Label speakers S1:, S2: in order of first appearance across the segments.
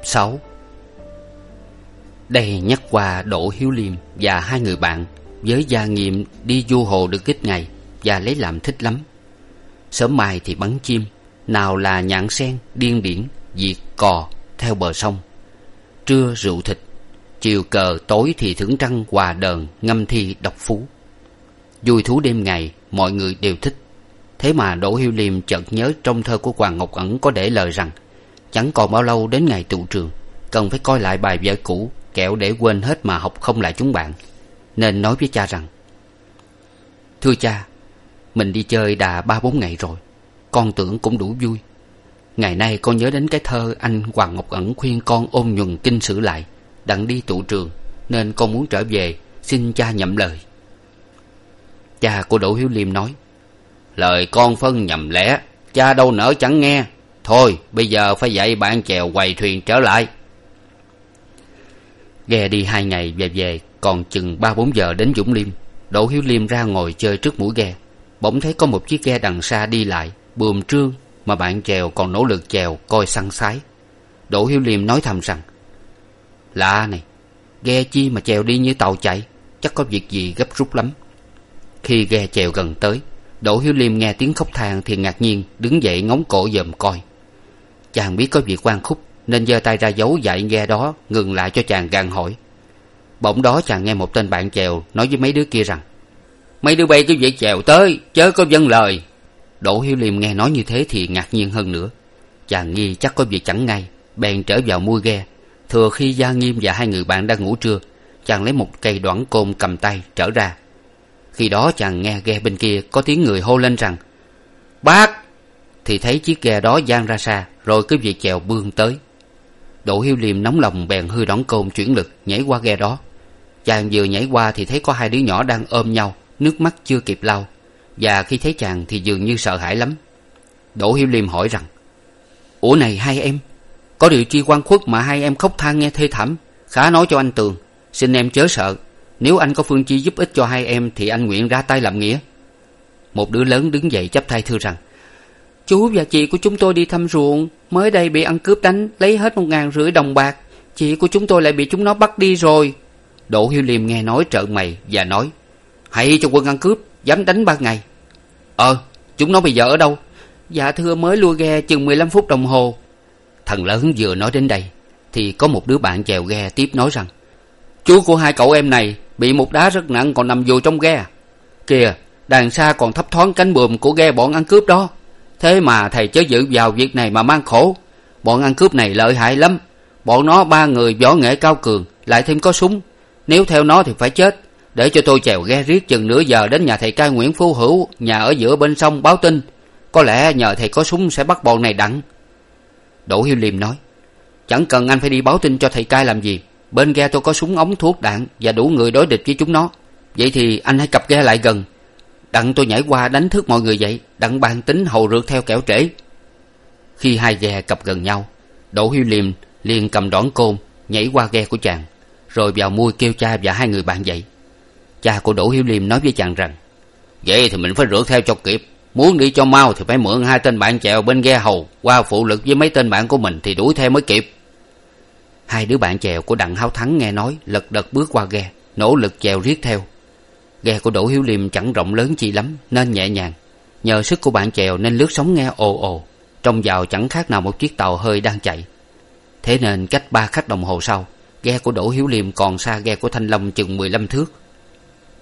S1: Tập sáu. Đây nhắc qua Đỗ Hiếu Liêm và hai người bạn Với gia nghiệm đi du hồ được ít ngày Và lấy làm thích lắm. Sớm mai thì bắn chim Nào là nhạn sen, điên điển, diệt cò theo bờ sông. Trưa rượu thịt Chiều cờ tối thì thưởng trăng hòa đờn Ngâm thi đọc phú. Vui thú đêm ngày Mọi người đều thích. Thế mà Đỗ Hiếu Liêm chợt nhớ trong thơ của Hoàng Ngọc Ẩn có để lời rằng Chẳng còn bao lâu đến ngày tụ trường, Cần phải coi lại bài vở cũ Kẹo để quên hết mà học không lại chúng bạn. Nên nói với cha rằng, Thưa cha, Mình đi chơi đà ba bốn ngày rồi, Con tưởng cũng đủ vui. Ngày nay con nhớ đến cái thơ Anh Hoàng Ngọc Ẩn khuyên con ôm nhuần kinh sử lại, Đặng đi tụ trường, Nên con muốn trở về, Xin cha nhậm lời. Cha của Đỗ Hiếu Liêm nói, Lời con phân nhầm lẽ, Cha đâu nỡ chẳng nghe thôi, bây giờ phải dạy bạn chèo quầy thuyền trở lại. Ghe đi hai ngày về về, còn chừng ba bốn giờ đến dũng liêm, đỗ hiếu liêm ra ngồi chơi trước mũi ghe. Bỗng thấy có một chiếc ghe đằng xa đi lại, buồm trương mà bạn chèo còn nỗ lực chèo coi săn sái. Đỗ hiếu liêm nói thầm rằng, lạ này, ghe chi mà chèo đi như tàu chạy, chắc có việc gì gấp rút lắm. Khi ghe chèo gần tới, đỗ hiếu liêm nghe tiếng khóc than thì ngạc nhiên, đứng dậy ngóng cổ dòm coi chàng biết có việc quan khúc, nên giơ tay ra dấu dạy ghe đó, ngừng lại cho chàng gàn hỏi. Bỗng đó chàng nghe một tên bạn chèo nói với mấy đứa kia rằng, mấy đứa bay cứ việc chèo tới, chớ có vâng lời. Đỗ hiếu liêm nghe nói như thế thì ngạc nhiên hơn nữa. Chàng nghi chắc có việc chẳng ngay, bèn trở vào mua ghe. Thừa khi gia nghiêm và hai người bạn đang ngủ trưa, chàng lấy một cây đoản côn cầm tay trở ra. Khi đó chàng nghe ghe bên kia có tiếng người hô lên rằng, bác thì thấy chiếc ghe đó giang ra xa, rồi cứ việc chèo bươn tới. Đỗ hiếu liêm nóng lòng bèn hư đón côn chuyển lực, nhảy qua ghe đó. Chàng vừa nhảy qua thì thấy có hai đứa nhỏ đang ôm nhau, nước mắt chưa kịp lau. Và khi thấy chàng thì dường như sợ hãi lắm. Đỗ hiếu liêm hỏi rằng, ủa này hai em, có điều chi quan khuất mà hai em khóc than nghe thê thảm, khá nói cho anh tường. Xin em chớ sợ, nếu anh có phương chi giúp ích cho hai em thì anh nguyện ra tay làm nghĩa. Một đứa lớn đứng dậy chắp tay thưa rằng chú và chị của chúng tôi đi thăm ruộng. Mới đây bị ăn cướp đánh, lấy hết một ngàn rưỡi đồng bạc. Chị của chúng tôi lại bị chúng nó bắt đi rồi. Đỗ hiếu liêm nghe nói trợn mày và nói, hãy cho quân ăn cướp, dám đánh ba ngày. Ờ chúng nó bây giờ ở đâu? Dạ thưa, mới lua ghe chừng mười lăm phút đồng hồ. Thằng lớn vừa nói đến đây, thì có một đứa bạn chèo ghe tiếp nói rằng, chú của hai cậu em này bị một đá rất nặng còn nằm vùi trong ghe. Kìa, đàn xa còn thấp thoáng cánh buồm của ghe bọn ăn cướp đó thế mà thầy chớ giữ vào việc này mà mang khổ. Bọn ăn cướp này lợi hại lắm. Bọn nó ba người võ nghệ cao cường, lại thêm có súng. Nếu theo nó thì phải chết. Để cho tôi chèo ghe riết chừng nửa giờ đến nhà thầy cai nguyễn phú hữu, nhà ở giữa bên sông báo tin. Có lẽ nhờ thầy có súng sẽ bắt bọn này đặng. Đỗ hiếu liêm nói, chẳng cần anh phải đi báo tin cho thầy cai làm gì. Bên ghe tôi có súng ống thuốc đạn và đủ người đối địch với chúng nó. Vậy thì anh hãy cặp ghe lại gần đặng tôi nhảy qua đánh thức mọi người dậy, đặng bàn tính hầu rượt theo kẻo trễ. Khi hai ghe cập gần nhau, đỗ hiếu liêm liền cầm đòn côn nhảy qua ghe của chàng, rồi vào mui kêu cha và hai người bạn dậy. Cha của đỗ hiếu liêm nói với chàng rằng, vậy thì mình phải rượt theo cho kịp, muốn đi cho mau thì phải mượn hai tên bạn chèo bên ghe hầu qua phụ lực với mấy tên bạn của mình thì đuổi theo mới kịp. Hai đứa bạn chèo của đặng háo thắng nghe nói lật đật bước qua ghe, nỗ lực chèo riết theo ghe của đỗ hiếu liêm chẳng rộng lớn chi lắm, nên nhẹ nhàng. Nhờ sức của bạn chèo nên lướt sóng nghe ồ ồ. Trông vào chẳng khác nào một chiếc tàu hơi đang chạy. Thế nên cách ba khách đồng hồ sau, ghe của đỗ hiếu liêm còn xa ghe của thanh long chừng mười lăm thước.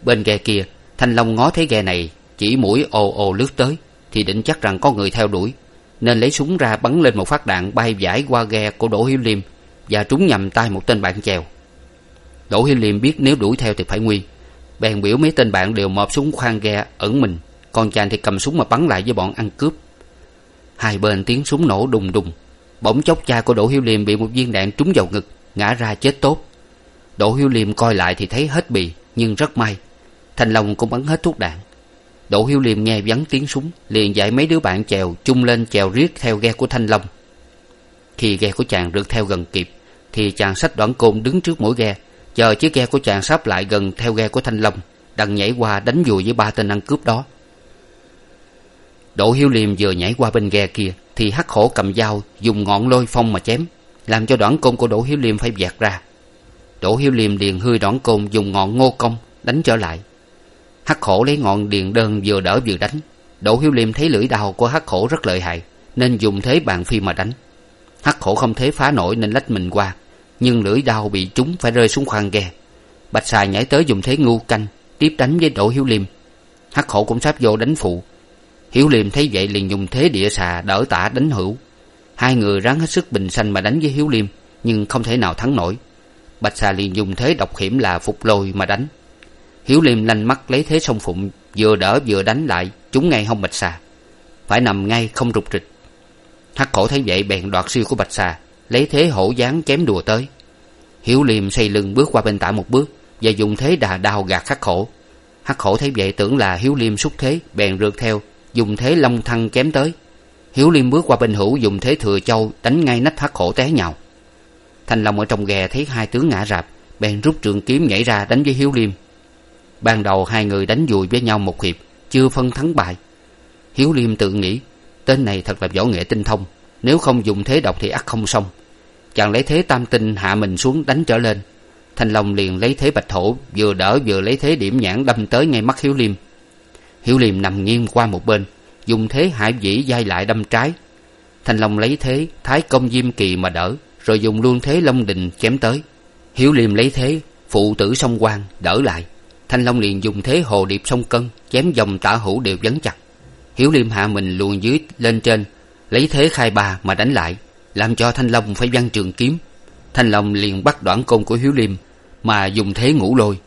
S1: Bên ghe kia, thanh long ngó thấy ghe này, chỉ mũi ồ ồ lướt tới, thì định chắc rằng có người theo đuổi. Nên lấy súng ra bắn lên một phát đạn bay vải qua ghe của đỗ hiếu liêm, và trúng nhầm tay một tên bạn chèo. Đỗ hiếu liêm biết nếu đuổi theo thì phải nguy bèn biểu mấy tên bạn đều mọp súng khoan ghe, ẩn mình. Còn chàng thì cầm súng mà bắn lại với bọn ăn cướp. Hai bên tiếng súng nổ đùng đùng. Bỗng chốc cha của đỗ hiếu liêm bị một viên đạn trúng vào ngực, ngã ra chết tốt. Đỗ hiếu liêm coi lại thì thấy hết bì, nhưng rất may. Thanh long cũng bắn hết thuốc đạn. Đỗ hiếu liêm nghe vắng tiếng súng, liền dạy mấy đứa bạn chèo chung lên chèo riết theo ghe của thanh long. Khi ghe của chàng rượt theo gần kịp, thì chàng xách đoạn côn đứng trước mỗi ghe chờ chiếc ghe của chàng sắp lại gần theo ghe của thanh long đặng nhảy qua đánh vùi với ba tên ăn cướp đó. Đỗ hiếu liêm vừa nhảy qua bên ghe kia, thì hắc hổ cầm dao, dùng ngọn lôi phong mà chém, làm cho đoạn côn của đỗ hiếu liêm phải vẹt ra. Đỗ hiếu liêm liền hươi đoạn côn dùng ngọn ngô công đánh trở lại. Hắc hổ lấy ngọn điền đơn vừa đỡ vừa đánh. Đỗ hiếu liêm thấy lưỡi đao của hắc hổ rất lợi hại, nên dùng thế bàn phi mà đánh. Hắc hổ không thế phá nổi nên lách mình qua nhưng lưỡi đao bị trúng phải rơi xuống khoang ghe. Bạch xà nhảy tới dùng thế ngu canh, tiếp đánh với đỗ hiếu liêm. Hắc hổ cũng sắp vô đánh phụ. Hiếu liêm thấy vậy liền dùng thế địa xà đỡ tả đánh hữu. Hai người ráng hết sức bình sanh mà đánh với hiếu liêm, nhưng không thể nào thắng nổi. Bạch xà liền dùng thế độc hiểm là phục lôi mà đánh. Hiếu liêm lanh mắt lấy thế song phụng, vừa đỡ vừa đánh lại Chúng ngay hông bạch xà phải nằm ngay không rụt rịch. Hắc hổ thấy vậy bèn đoạt siêu của bạch xà lấy thế hổ giáng chém đùa tới. Hiếu liêm xây lưng bước qua bên tả một bước và dùng thế đà đao gạt khắc khổ, hắc khổ thấy vậy tưởng là hiếu liêm xúc thế bèn rượt theo dùng thế long thăng chém tới. Hiếu liêm bước qua bên hữu dùng thế thừa châu đánh ngay nách hắc khổ té nhào. Thanh long ở trong ghe thấy hai tướng ngã rạp bèn rút trường kiếm nhảy ra đánh với hiếu liêm. Ban đầu hai người đánh dùi với nhau một hiệp chưa phân thắng bại. Hiếu liêm tự nghĩ tên này thật là võ nghệ tinh thông nếu không dùng thế độc thì ắt không xong chàng lấy thế tam tinh hạ mình xuống đánh trở lên. Thanh long liền lấy thế bạch thổ, vừa đỡ vừa lấy thế điểm nhãn đâm tới ngay mắt hiếu liêm. Hiếu liêm nằm nghiêng qua một bên, dùng thế hải vĩ dai lại đâm trái. Thanh long lấy thế, thái công diêm kỳ mà đỡ, rồi dùng luôn thế long đình chém tới. Hiếu liêm lấy thế, phụ tử song quan đỡ lại. Thanh long liền dùng thế hồ điệp song cân chém dòng tả hữu đều vấn chặt. Hiếu liêm hạ mình luồn dưới lên trên, lấy thế khai ba mà đánh lại làm cho thanh long phải văng trường kiếm. Thanh long liền bắt đoạn côn của hiếu liêm mà dùng thế ngũ lôi.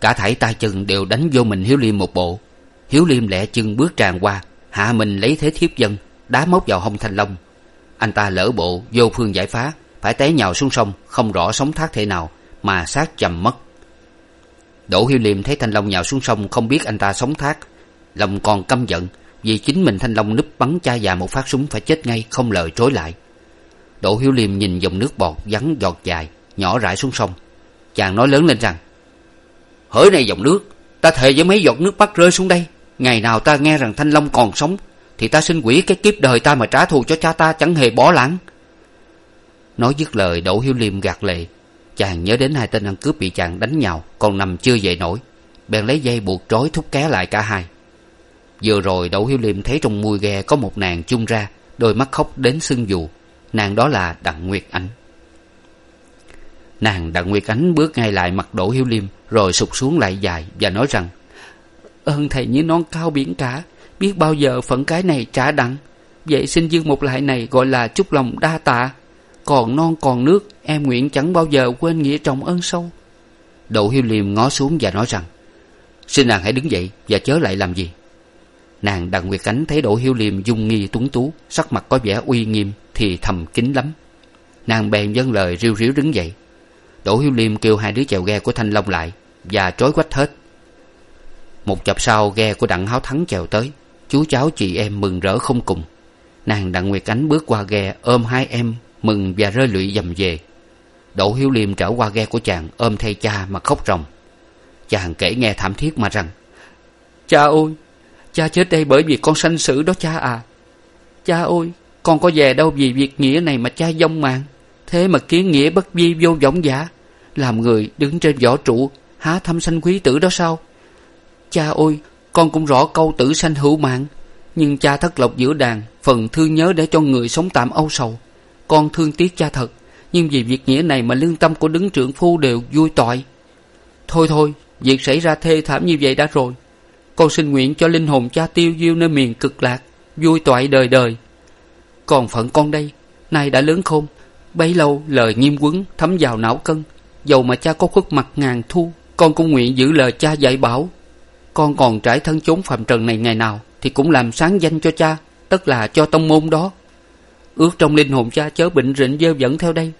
S1: Cả thảy tay chân đều đánh vô mình hiếu liêm một bộ. Hiếu liêm lẹ chân bước tràn qua, hạ mình lấy thế thiếp dân, đá móc vào hông thanh long. Anh ta lỡ bộ, vô phương giải phá, phải té nhào xuống sông, không rõ sống thác thể nào mà xác chầm mất. Đỗ hiếu liêm thấy thanh long nhào xuống sông, không biết anh ta sống thác, lòng còn căm giận vì chính mình thanh long núp bắn cha già một phát súng phải chết ngay, không lời trối lại đỗ hiếu liêm nhìn dòng nước bọt vắng giọt dài, nhỏ rải xuống sông. Chàng nói lớn lên rằng, hỡi này dòng nước, ta thề với mấy giọt nước mắt rơi xuống đây, ngày nào ta nghe rằng thanh long còn sống, thì ta xin quỷ cái kiếp đời ta mà trả thù cho cha ta chẳng hề bỏ lãng nói dứt lời, đỗ hiếu liêm gạt lệ. Chàng nhớ đến hai tên ăn cướp bị chàng đánh nhào, còn nằm chưa dậy nổi. Bèn lấy dây buộc trói thúc ké lại cả hai. Vừa rồi đỗ hiếu liêm thấy trong mui ghe có một nàng chung ra, đôi mắt khóc đến sưng dù nàng đó là đặng nguyệt ánh. Nàng đặng nguyệt ánh bước ngay lại mặt đỗ hiếu liêm, rồi sụt xuống lại dài và nói rằng, ơn thầy như non cao biển cả, biết bao giờ phận cái này trả đặng. Vậy xin dương một lại này gọi là chúc lòng đa tạ. Còn non còn nước, em nguyện chẳng bao giờ quên nghĩa trọng ơn sâu. Đỗ hiếu liêm ngó xuống và nói rằng, xin nàng hãy đứng dậy và chớ lại làm gì nàng đặng nguyệt ánh thấy đỗ hiếu liêm dung nghi tuấn tú, sắc mặt có vẻ uy nghiêm thì thầm kín lắm. Nàng bèn dâng lời riu riu đứng dậy. Đỗ hiếu liêm kêu hai đứa chèo ghe của thanh long lại và trói quách hết. Một chập sau ghe của đặng háo thắng chèo tới, chú cháu chị em mừng rỡ không cùng. Nàng đặng nguyệt ánh bước qua ghe, ôm hai em, mừng và rơi lụy dầm về. Đỗ hiếu liêm trở qua ghe của chàng, ôm thay cha mà khóc ròng. Chàng kể nghe thảm thiết mà rằng, cha ơi cha chết đây bởi vì con sanh sự đó cha à. Cha ơi, con có về đâu vì việc nghĩa này mà cha dông mạng. Thế mà kiến nghĩa bất vi vô võng giả, làm người đứng trên võ trụ, há thăm sanh quý tử đó sao? Cha ơi, con cũng rõ câu tử sanh hữu mạng, nhưng cha thất lộc giữa đàn, phần thương nhớ để cho người sống tạm âu sầu. Con thương tiếc cha thật, nhưng vì việc nghĩa này mà lương tâm của đứng trưởng phu đều vui tội thôi thôi, việc xảy ra thê thảm như vậy đã rồi con xin nguyện cho linh hồn cha tiêu diêu nơi miền cực lạc, vui toại đời đời. Còn phận con đây, nay đã lớn khôn, bấy lâu lời nghiêm quấn thấm vào não cân, dầu mà cha có khuất mặt ngàn thu, con cũng nguyện giữ lời cha dạy bảo. Con còn trải thân chốn phạm trần này ngày nào thì cũng làm sáng danh cho cha, tức là cho tông môn đó. Ước trong linh hồn cha chớ bệnh rịnh dơ dẫn theo đây.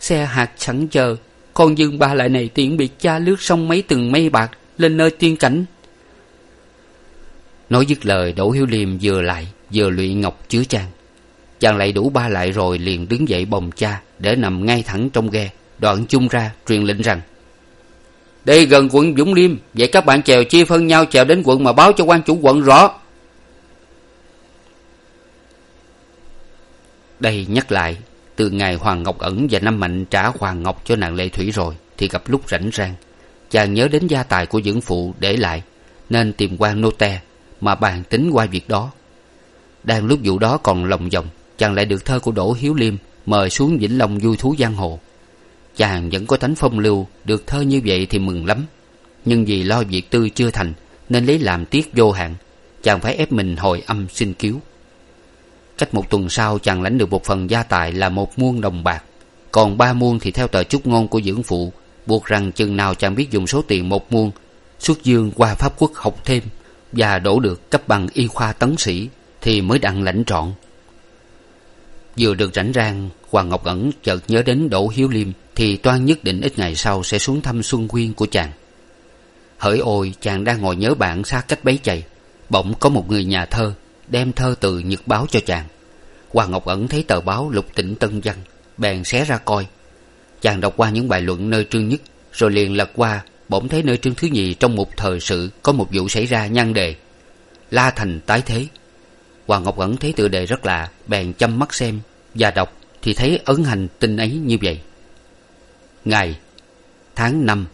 S1: Xe hạt sẵn chờ, con dương ba lại này tiện biệt cha lướt sông mấy từng mây bạc lên nơi tiên cảnh nói dứt lời, đỗ hiếu liêm vừa lại, vừa lụy ngọc chứa trang. Chàng lại đủ ba lại rồi liền đứng dậy bồng cha để nằm ngay thẳng trong ghe, đoạn chung ra, truyền lệnh rằng, đây gần quận dũng liêm, vậy các bạn chèo chia phân nhau chèo đến quận mà báo cho quan chủ quận rõ. Đây nhắc lại, từ ngày hoàng ngọc ẩn và năm mạnh trả hoàng ngọc cho nàng lệ thủy rồi, thì gặp lúc rảnh rang. Chàng nhớ đến gia tài của dưỡng phụ để lại, nên tìm quan nô te mà bàn tính qua việc đó. Đang lúc vụ đó còn lòng vòng, chàng lại được thơ của đỗ hiếu liêm mời xuống vĩnh long vui thú giang hồ. Chàng vẫn có tánh phong lưu, được thơ như vậy thì mừng lắm. Nhưng vì lo việc tư chưa thành, nên lấy làm tiếc vô hạn. Chàng phải ép mình hồi âm xin cứu. Cách một tuần sau, chàng lãnh được một phần gia tài là một muôn đồng bạc. Còn ba muôn thì theo tờ chúc ngôn của dưỡng phụ, buộc rằng chừng nào chàng biết dùng số tiền một muôn, xuất dương qua pháp quốc học thêm và đổ được cấp bằng y khoa tấn sĩ thì mới đặng lãnh trọn. Vừa được rảnh rang, hoàng ngọc ẩn chợt nhớ đến đỗ hiếu liêm thì toan nhất định ít ngày sau sẽ xuống thăm xuân quyên của chàng. Hỡi ôi, chàng đang ngồi nhớ bạn xa cách bấy chày. Bỗng có một người nhà thơ đem thơ từ nhật báo cho chàng. Hoàng ngọc ẩn thấy tờ báo lục tỉnh tân văn, bèn xé ra coi. Chàng đọc qua những bài luận nơi trương nhất, rồi liền lật qua bỗng thấy nơi trương thứ nhì trong một thời sự có một vụ xảy ra nhan đề. La thành tái thế. Hoàng ngọc ẩn thấy tựa đề rất lạ, bèn chăm mắt xem và đọc thì thấy ấn hành tin ấy như vậy. Ngày, tháng năm,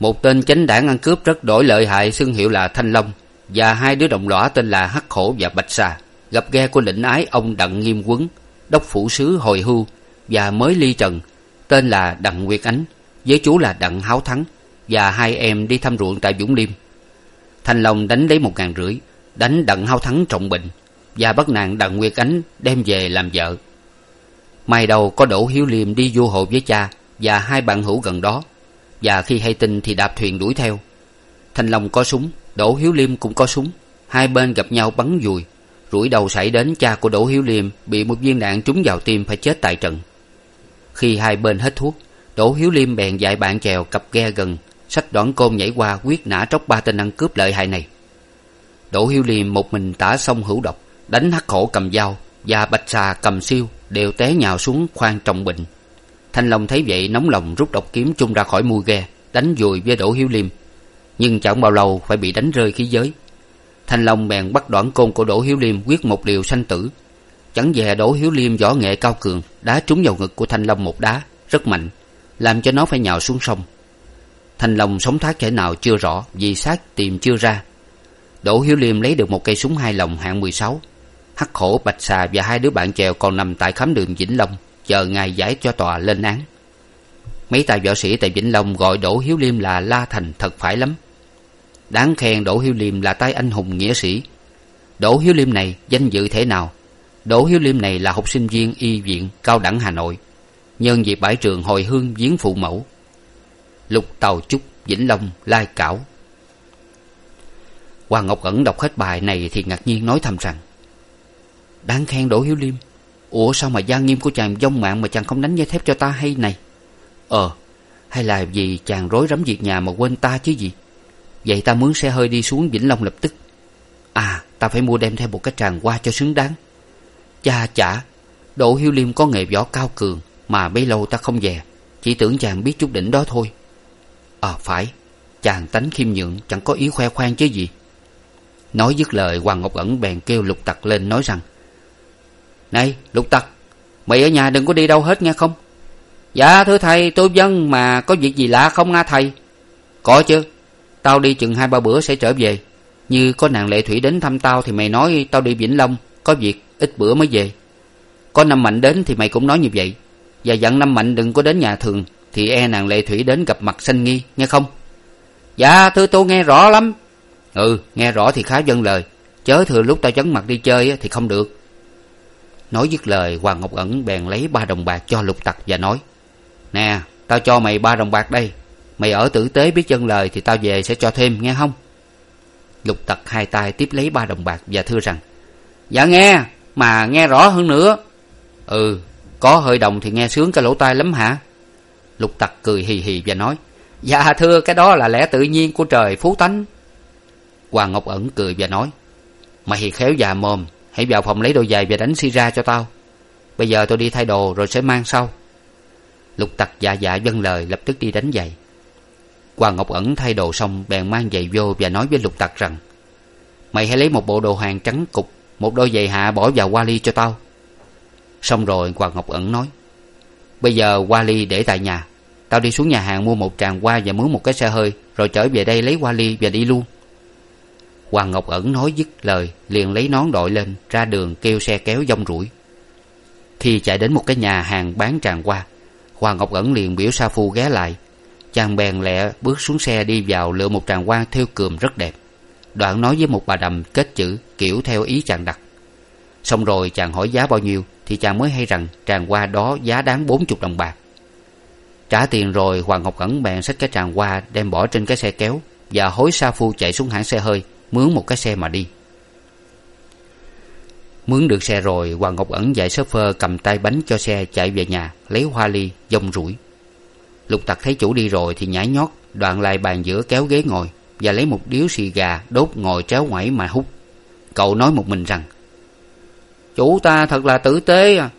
S1: một tên chánh đảng ăn cướp rất đổi lợi hại xưng hiệu là thanh long và hai đứa đồng lõa tên là hắc khổ và bạch xà gặp ghe của lĩnh ái ông đặng nghiêm quấn, đốc phủ sứ hồi hưu và mới ly trần, tên là đặng nguyệt ánh, với chú là đặng háo thắng và hai em đi thăm ruộng tại vũng liêm. Thanh long đánh lấy một ngàn rưỡi, đánh đặng hao thắng trọng bệnh, và bắt nàng đặng nguyệt ánh đem về làm vợ. Mai đầu có đỗ hiếu liêm đi du hộ với cha và hai bạn hữu gần đó, và khi hay tin thì đạp thuyền đuổi theo. Thanh long có súng đỗ hiếu liêm cũng có súng, hai bên gặp nhau bắn dùi, rủi đầu xảy đến cha của đỗ hiếu liêm bị một viên đạn trúng vào tim phải chết tại trận. Khi hai bên hết thuốc đỗ hiếu liêm bèn dạy bạn chèo cặp ghe gần sách đoạn côn nhảy qua quyết nã tróc ba tên ăn cướp lợi hại này. Đỗ hiếu liêm một mình tả sông hữu độc, đánh hắc khổ cầm dao và bạch xà cầm siêu đều té nhào xuống khoang trọng bệnh thanh long thấy vậy nóng lòng rút độc kiếm chung ra khỏi mui ghe, đánh dùi với đỗ hiếu liêm. Nhưng chẳng bao lâu phải bị đánh rơi khí giới. Thanh long bèn bắt đoạn côn của đỗ hiếu liêm quyết một liều sanh tử. Chẳng dè đỗ hiếu liêm võ nghệ cao cường, đá trúng vào ngực của thanh long một đá, rất mạnh, làm cho nó phải nhào xuống sông thanh long sống thoát thể nào chưa rõ, vì xác tìm chưa ra. Đỗ hiếu liêm lấy được một cây súng hai lồng hạng mười sáu. Hắc khổ bạch xà và hai đứa bạn chèo còn nằm tại khám đường vĩnh long, chờ ngày giải cho tòa lên án. Mấy tài võ sĩ tại vĩnh long gọi đỗ hiếu liêm là la thành thật phải lắm. Đáng khen đỗ hiếu liêm là tay anh hùng nghĩa sĩ. Đỗ hiếu liêm này danh dự thế nào? Đỗ hiếu liêm này là học sinh viên y viện cao đẳng hà nội. Nhân dịp bãi trường hồi hương viếng phụ mẫu lục tàu trúc, vĩnh long, lai cảo. Hoàng ngọc ẩn đọc hết bài này thì ngạc nhiên nói thầm rằng, đáng khen đỗ hiếu liêm. Ủa sao mà gia nghiêm của chàng vong mạng mà chàng không đánh dây thép cho ta hay này? Ờ hay là vì chàng rối rắm việc nhà mà quên ta chứ gì? Vậy ta mướn xe hơi đi xuống vĩnh long lập tức. À ta phải mua đem theo một cái tràng hoa cho xứng đáng. Cha chả, đỗ hiếu liêm có nghề võ cao cường mà bấy lâu ta không về, chỉ tưởng chàng biết chút đỉnh đó thôi ờ phải. Chàng tánh khiêm nhượng chẳng có ý khoe khoang chứ gì. Nói dứt lời, hoàng ngọc ẩn bèn kêu lục tặc lên nói rằng, này, lục tặc, mày ở nhà đừng có đi đâu hết nghe không? Dạ thưa thầy, tôi dân mà có việc gì lạ không nga thầy? Có chứ. Tao đi chừng hai ba bữa sẽ trở về. Như có nàng lệ thủy đến thăm tao thì mày nói tao đi vĩnh long, có việc ít bữa mới về. Có năm mạnh đến thì mày cũng nói như vậy. Và dặn năm mạnh đừng có đến nhà thường thì e nàng lệ thủy đến gặp mặt sanh nghi, nghe không? Dạ thưa tôi, nghe rõ lắm. Ừ nghe rõ thì khá vâng lời. Chớ thừa lúc tao chấn mặt đi chơi thì không được. Nói dứt lời, hoàng ngọc ẩn bèn lấy ba đồng bạc cho lục tặc và nói, nè tao cho mày ba đồng bạc đây. Mày ở tử tế biết dân lời thì tao về sẽ cho thêm, nghe không? Lục tặc hai tay tiếp lấy ba đồng bạc và thưa rằng dạ nghe, mà nghe rõ hơn nữa. Ừ có hơi đồng thì nghe sướng cái lỗ tai lắm hả? Lục tặc cười hì hì và nói dạ thưa, cái đó là lẽ tự nhiên của trời phú tánh. Hoàng ngọc ẩn cười và nói, mày khéo già mồm, hãy vào phòng lấy đồ giày và đánh si ra cho tao. Bây giờ tôi đi thay đồ rồi sẽ mang sau. Lục tặc dạ dạ vâng lời, lập tức đi đánh giày. Hoàng ngọc ẩn thay đồ xong, bèn mang giày vô và nói với lục tặc rằng, mày hãy lấy một bộ đồ hàng trắng cục, một đôi giày hạ bỏ vào qua ly cho tao. Xong rồi hoàng ngọc ẩn nói, bây giờ qua ly để tại nhà tao đi xuống nhà hàng mua một tràng hoa và mướn một cái xe hơi, rồi trở về đây lấy hoa ly và đi luôn. Hoàng ngọc ẩn nói dứt lời, liền lấy nón đội lên, ra đường kêu xe kéo dông rủi. Khi chạy đến một cái nhà hàng bán tràng hoa hoàng ngọc ẩn liền biểu sa phu ghé lại. Chàng bèn lẹ bước xuống xe đi vào lựa một tràng hoa thêu cườm rất đẹp. Đoạn nói với một bà đầm kết chữ kiểu theo ý chàng đặt. Xong rồi chàng hỏi giá bao nhiêu, thì chàng mới hay rằng tràng hoa đó giá đáng bốn chục đồng bạc trả tiền rồi hoàng ngọc ẩn bèn xách cái tràng hoa đem bỏ trên cái xe kéo, và hối sa phu chạy xuống hãng xe hơi, mướn một cái xe mà đi. Mướn được xe rồi, hoàng ngọc ẩn dạy s phơ cầm tay bánh cho xe chạy về nhà, lấy hoa ly, dông rủi. Lục tặc thấy chủ đi rồi thì nhảy nhót, đoạn lại bàn giữa kéo ghế ngồi, và lấy một điếu xì gà đốt ngồi tréo ngoảy mà hút. Cậu nói một mình rằng, chủ ta thật là tử tế à.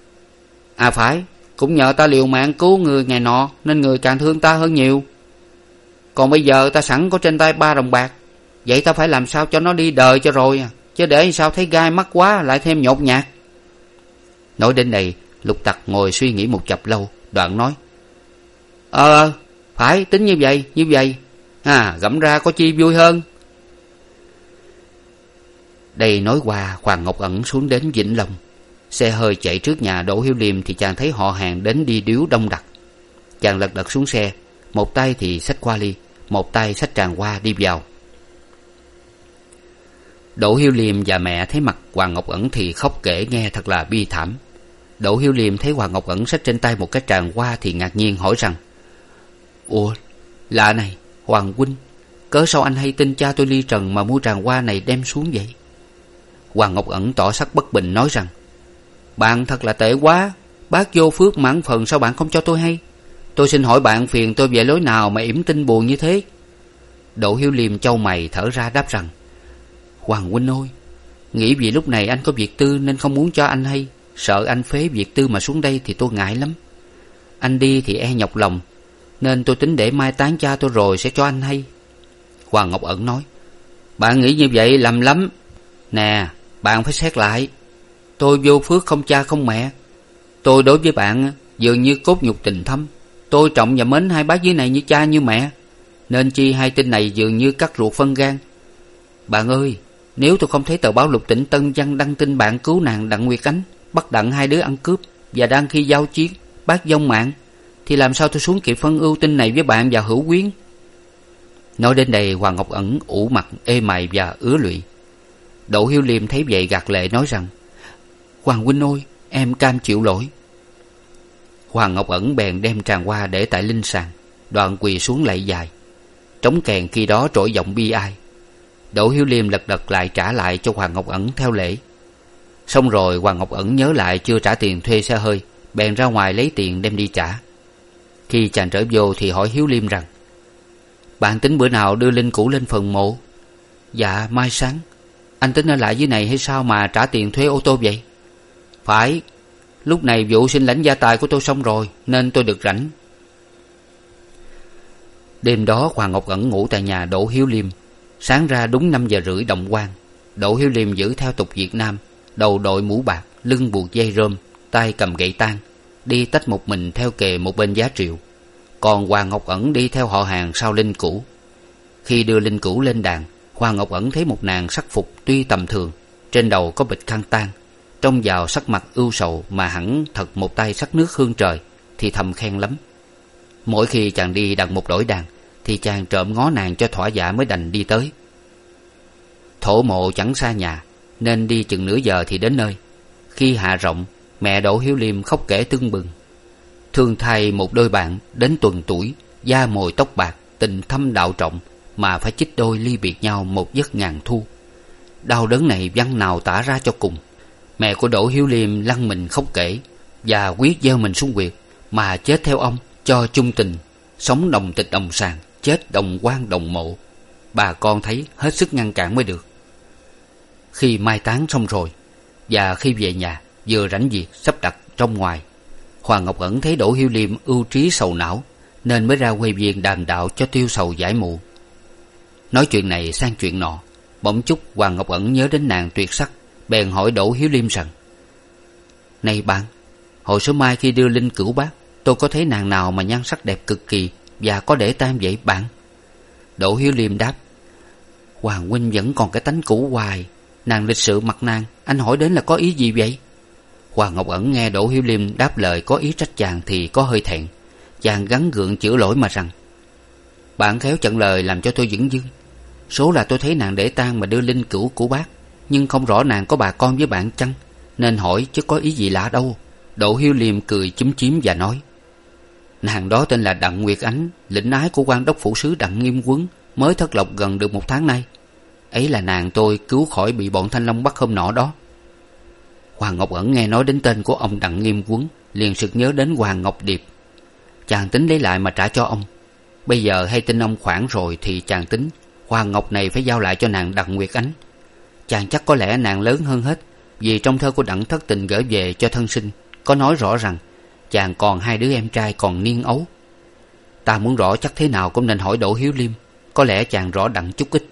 S1: À phải cũng nhờ ta liều mạng cứu người ngày nọ, nên người càng thương ta hơn nhiều. Còn bây giờ ta sẵn có trên tay ba đồng bạc. Vậy ta phải làm sao cho nó đi đời cho rồi à? Chứ để sao thấy gai mắt quá, lại thêm nhột nhạt. Nói đến đây, lục tặc ngồi suy nghĩ một chập lâu, đoạn nói. Ờ phải, tính như vậy như vậy. À gẫm ra có chi vui hơn. Đây nói qua, hoàng ngọc ẩn xuống đến vĩnh long xe hơi chạy trước nhà đỗ hiếu liêm thì chàng thấy họ hàng đến đi điếu đông đặc. Chàng lật đật xuống xe, một tay thì xách qua ly, một tay xách tràng qua đi vào. Đỗ hiếu liêm và mẹ thấy mặt hoàng ngọc ẩn thì khóc kể nghe thật là bi thảm. Đỗ hiếu liêm thấy hoàng ngọc ẩn xách trên tay một cái tràng qua thì ngạc nhiên hỏi rằng, ủa, lạ này, hoàng huynh, cớ sao anh hay tin cha tôi ly trần mà mua tràng qua này đem xuống vậy? Hoàng ngọc ẩn tỏ sắc bất bình nói rằng bạn thật là tệ quá. Bác vô phước mãn phần sao bạn không cho tôi hay? Tôi xin hỏi bạn phiền tôi về lối nào mà yểm tin buồn như thế? Đỗ hiếu liêm châu mày thở ra đáp rằng, hoàng huynh ơi, nghĩ vì lúc này anh có việc tư nên không muốn cho anh hay. Sợ anh phế việc tư mà xuống đây thì tôi ngại lắm. Anh đi thì e nhọc lòng, nên tôi tính để mai táng cha tôi rồi sẽ cho anh hay. Hoàng ngọc ẩn nói, bạn nghĩ như vậy lầm lắm. Nè, bạn phải xét lại tôi vô phước không cha không mẹ. Tôi đối với bạn dường như cốt nhục tình thâm. Tôi trọng và mến hai bác dưới này như cha như mẹ. Nên chi hai tin này dường như cắt ruột phân gan. Bạn ơi, nếu tôi không thấy tờ báo lục tỉnh tân văn đăng tin bạn cứu nàng đặng nguyệt ánh, bắt đặng hai đứa ăn cướp và đang khi giao chiến, bác vong mạng, thì làm sao tôi xuống kịp phân ưu tin này với bạn và hữu quyến? Nói đến đây, hoàng ngọc ẩn ủ mặt, ê mày và ứa lụy. Đỗ hiếu liêm thấy vậy gạt lệ nói rằng hoàng huynh ơi, em cam chịu lỗi. Hoàng ngọc ẩn bèn đem tràng hoa để tại linh sàng đoạn quỳ xuống lạy dài. Trống kèn khi đó trỗi giọng bi ai. Đỗ hiếu liêm lật đật lại trả lại cho hoàng ngọc ẩn theo lễ. Xong rồi hoàng ngọc ẩn nhớ lại chưa trả tiền thuê xe hơi bèn ra ngoài lấy tiền đem đi trả. Khi chàng trở vô thì hỏi hiếu liêm rằng bạn tính bữa nào đưa linh cũ lên phần mộ? Dạ mai sáng. Anh tính ở lại dưới này hay sao mà trả tiền thuê ô tô vậy? Phải. Lúc này vụ xin lãnh gia tài của tôi xong rồi, nên tôi được rảnh. Đêm đó hoàng ngọc ẩn ngủ tại nhà đỗ hiếu liêm. Sáng ra đúng năm giờ rưỡi động quan, đỗ hiếu liêm giữ theo tục việt nam, đầu đội mũ bạc, lưng buộc dây rơm tay cầm gậy tang, đi tách một mình theo kề một bên giá triệu còn hoàng ngọc ẩn đi theo họ hàng sau linh cửu. Khi đưa linh cửu lên đàn, hoàng ngọc ẩn thấy một nàng sắc phục tuy tầm thường, trên đầu có bịch khăn tang trông vào sắc mặt ưu sầu mà hẳn thật một tay sắc nước hương trời, thì thầm khen lắm. Mỗi khi chàng đi đặt một đổi đàn, thì chàng trộm ngó nàng cho thỏa dạ mới đành đi tới. Thổ mộ chẳng xa nhà, nên đi chừng nửa giờ thì đến nơi. Khi hạ rộng, mẹ đỗ hiếu liêm khóc kể tưng bừng. Thương thay một đôi bạn đến tuần tuổi, da mồi tóc bạc, tình thâm đạo trọng mà phải chích đôi ly biệt nhau một giấc ngàn thu. Đau đớn này văn nào tả ra cho cùng mẹ của đỗ hiếu liêm lăn mình khóc kể và quyết gieo mình xuống quyệt mà chết theo ông cho chung tình, sống đồng tịch đồng sàng, chết đồng quan đồng mộ. Bà con thấy hết sức ngăn cản mới được. Khi mai táng xong rồi và khi về nhà, vừa rảnh việc sắp đặt trong ngoài hoàng ngọc ẩn thấy đỗ hiếu liêm ưu trí sầu não nên mới ra quê viên đàm đạo cho tiêu sầu giải mụ nói chuyện này sang chuyện nọ, bỗng chốc hoàng ngọc ẩn nhớ đến nàng tuyệt sắc bèn hỏi đỗ hiếu liêm rằng, này bạn, hồi sớm mai khi đưa linh cửu bác, tôi có thấy nàng nào mà nhan sắc đẹp cực kỳ và có để tam vậy bạn? Đỗ hiếu liêm đáp, hoàng huynh vẫn còn cái tánh cũ hoài, nàng lịch sự mặt nàng, anh hỏi đến là có ý gì vậy? Hoàng ngọc ẩn nghe đỗ hiếu liêm đáp lời có ý trách chàng thì có hơi thẹn, chàng gắn gượng chữa lỗi mà rằng, bạn khéo chặn lời làm cho tôi dửng dưng số là tôi thấy nàng để tang mà đưa linh cửu của bác nhưng không rõ nàng có bà con với bạn chăng? Nên hỏi chứ có ý gì lạ đâu. Đỗ hiếu liêm cười chúm chím và nói, nàng đó tên là đặng nguyệt ánh, lĩnh ái của quan đốc phủ sứ đặng nghiêm quấn, mới thất lộc gần được một tháng nay. Ấy là nàng tôi cứu khỏi bị bọn thanh long bắt hôm nọ đó. Hoàng ngọc ẩn nghe nói đến tên của ông đặng nghiêm quấn, liền sực nhớ đến hoàng ngọc điệp. Chàng tính lấy lại mà trả cho ông. Bây giờ hay tin ông khoản rồi thì chàng tính. Hoàng ngọc này phải giao lại cho nàng đặng nguyệt ánh chàng chắc có lẽ nàng lớn hơn hết, vì trong thơ của đặng thất tình gửi về cho thân sinh, có nói rõ rằng chàng còn hai đứa em trai còn niên ấu. Ta muốn rõ chắc thế nào cũng nên hỏi đỗ hiếu liêm, có lẽ chàng rõ đặng chút ít.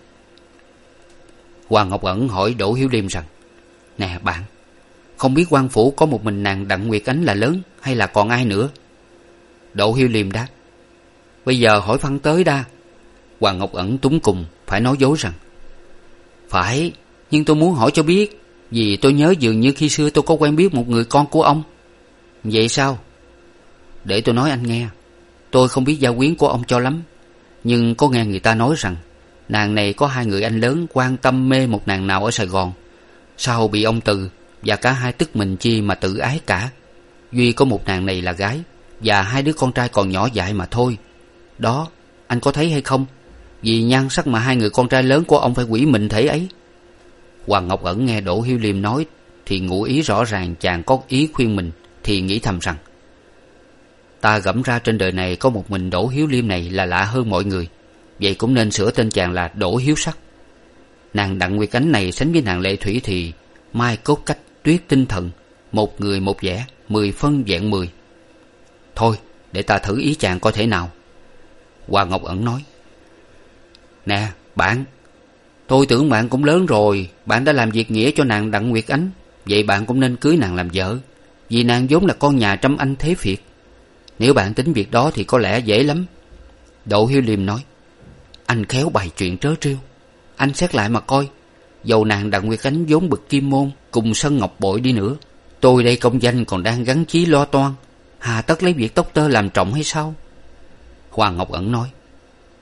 S1: Hoàng ngọc ẩn hỏi đỗ hiếu liêm rằng, nè bạn, không biết quan phủ có một mình nàng đặng nguyệt ánh là lớn hay là còn ai nữa? Đỗ hiếu liêm đáp, bây giờ hỏi phân tới đa. Hoàng ngọc ẩn túng cùng, phải nói dối rằng, phải nhưng tôi muốn hỏi cho biết, vì tôi nhớ dường như khi xưa tôi có quen biết một người con của ông. Vậy sao? Để tôi nói anh nghe. Tôi không biết gia quyến của ông cho lắm, nhưng có nghe người ta nói rằng, nàng này có hai người anh lớn quan tâm mê một nàng nào ở sài gòn. Sau bị ông từ, và cả hai tức mình chi mà tự ái cả. Duy có một nàng này là gái, và hai đứa con trai còn nhỏ dại mà thôi. Đó, anh có thấy hay không? Vì nhan sắc mà hai người con trai lớn của ông phải quỷ mình thể ấy hoàng ngọc ẩn nghe đỗ hiếu liêm nói thì ngụ ý rõ ràng chàng có ý khuyên mình thì nghĩ thầm rằng, ta gẫm ra trên đời này có một mình đỗ hiếu liêm này là lạ hơn mọi người, vậy cũng nên sửa tên chàng là đỗ hiếu sắc. Nàng đặng nguyệt ánh này sánh với nàng lệ thủy thì mai cốt cách tuyết tinh thần, một người một vẻ, mười phân vẹn mười. Thôi, để ta thử ý chàng coi thể nào. Hoàng ngọc ẩn nói. Nè, bạn tôi tưởng bạn cũng lớn rồi, bạn đã làm việc nghĩa cho nàng đặng nguyệt ánh. Vậy bạn cũng nên cưới nàng làm vợ, vì nàng vốn là con nhà trăm anh thế phiệt nếu bạn tính việc đó thì có lẽ dễ lắm. Đỗ hiếu liêm nói, anh khéo bày chuyện trớ trêu. Anh xét lại mà coi, dầu nàng đặng nguyệt ánh vốn bực kim môn cùng sân ngọc bội đi nữa, tôi đây công danh còn đang gắn chí lo toan, hà tất lấy việc tóc tơ làm trọng hay sao? Hoàng ngọc ẩn nói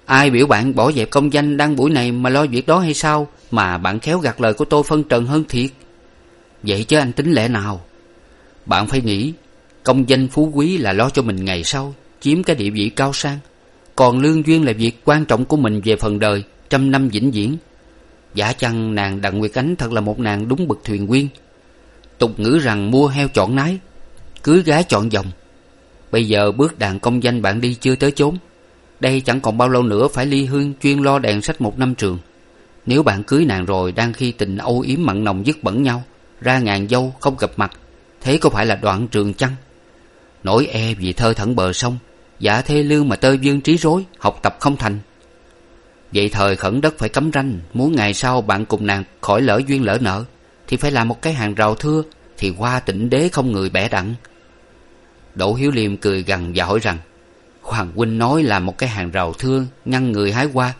S1: ai biểu bạn bỏ dẹp công danh đăng buổi này mà lo việc đó hay sao? Mà bạn khéo gạt lời của tôi phân trần hơn thiệt. Vậy chứ anh tính lẽ nào? Bạn phải nghĩ, công danh phú quý là lo cho mình ngày sau, chiếm cái địa vị cao sang. Còn lương duyên là việc quan trọng của mình về phần đời, trăm năm vĩnh viễn. Giả chăng nàng đặng nguyệt ánh thật là một nàng đúng bậc thuyền quyên. Tục ngữ rằng mua heo chọn nái, cưới gái chọn dòng. Bây giờ bước đàn công danh bạn đi chưa tới chốn đây chẳng còn bao lâu nữa phải ly hương chuyên lo đèn sách một năm trường. Nếu bạn cưới nàng rồi, đang khi tình âu yếm mặn nồng dứt bẩn nhau, ra ngàn dâu không gặp mặt, thế có phải là đoạn trường chăng? Nỗi e vì thơ thẩn bờ sông dạ thê lương mà tơ dương trí rối, học tập không thành. Vậy thời khẩn đất phải cấm ranh, muốn ngày sau bạn cùng nàng khỏi lỡ duyên lỡ nợ, thì phải làm một cái hàng rào thưa, thì qua tịnh đế không người bẻ đặng. Đỗ hiếu liêm cười gằn và hỏi rằng hoàng huynh nói là một cái hàng rào thương ngăn người hái qua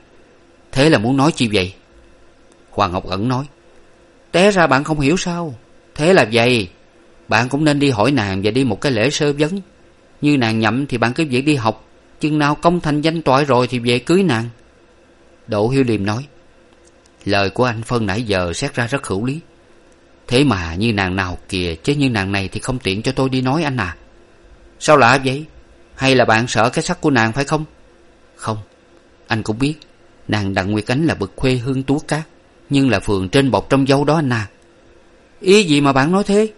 S1: thế là muốn nói chi vậy? Hoàng ngọc ẩn nói, té ra bạn không hiểu sao? Thế là vậy. Bạn cũng nên đi hỏi nàng và đi một cái lễ sơ vấn. Như nàng nhậm thì bạn cứ việc đi học. Chừng nào công thành danh toại rồi thì về cưới nàng. Đỗ hiếu liêm nói, lời của anh phân nãy giờ xét ra rất hữu lý. Thế mà như nàng nào kìa, chứ như nàng này thì không tiện cho tôi đi nói anh à. Sao lạ vậy? Hay là bạn sợ cái sắc của nàng phải không? Không. Anh cũng biết, nàng đặng nguyệt ánh là bậc khuê hương tú cát, nhưng là phường trên bọc trong dâu đó anh à ý gì mà bạn nói thế?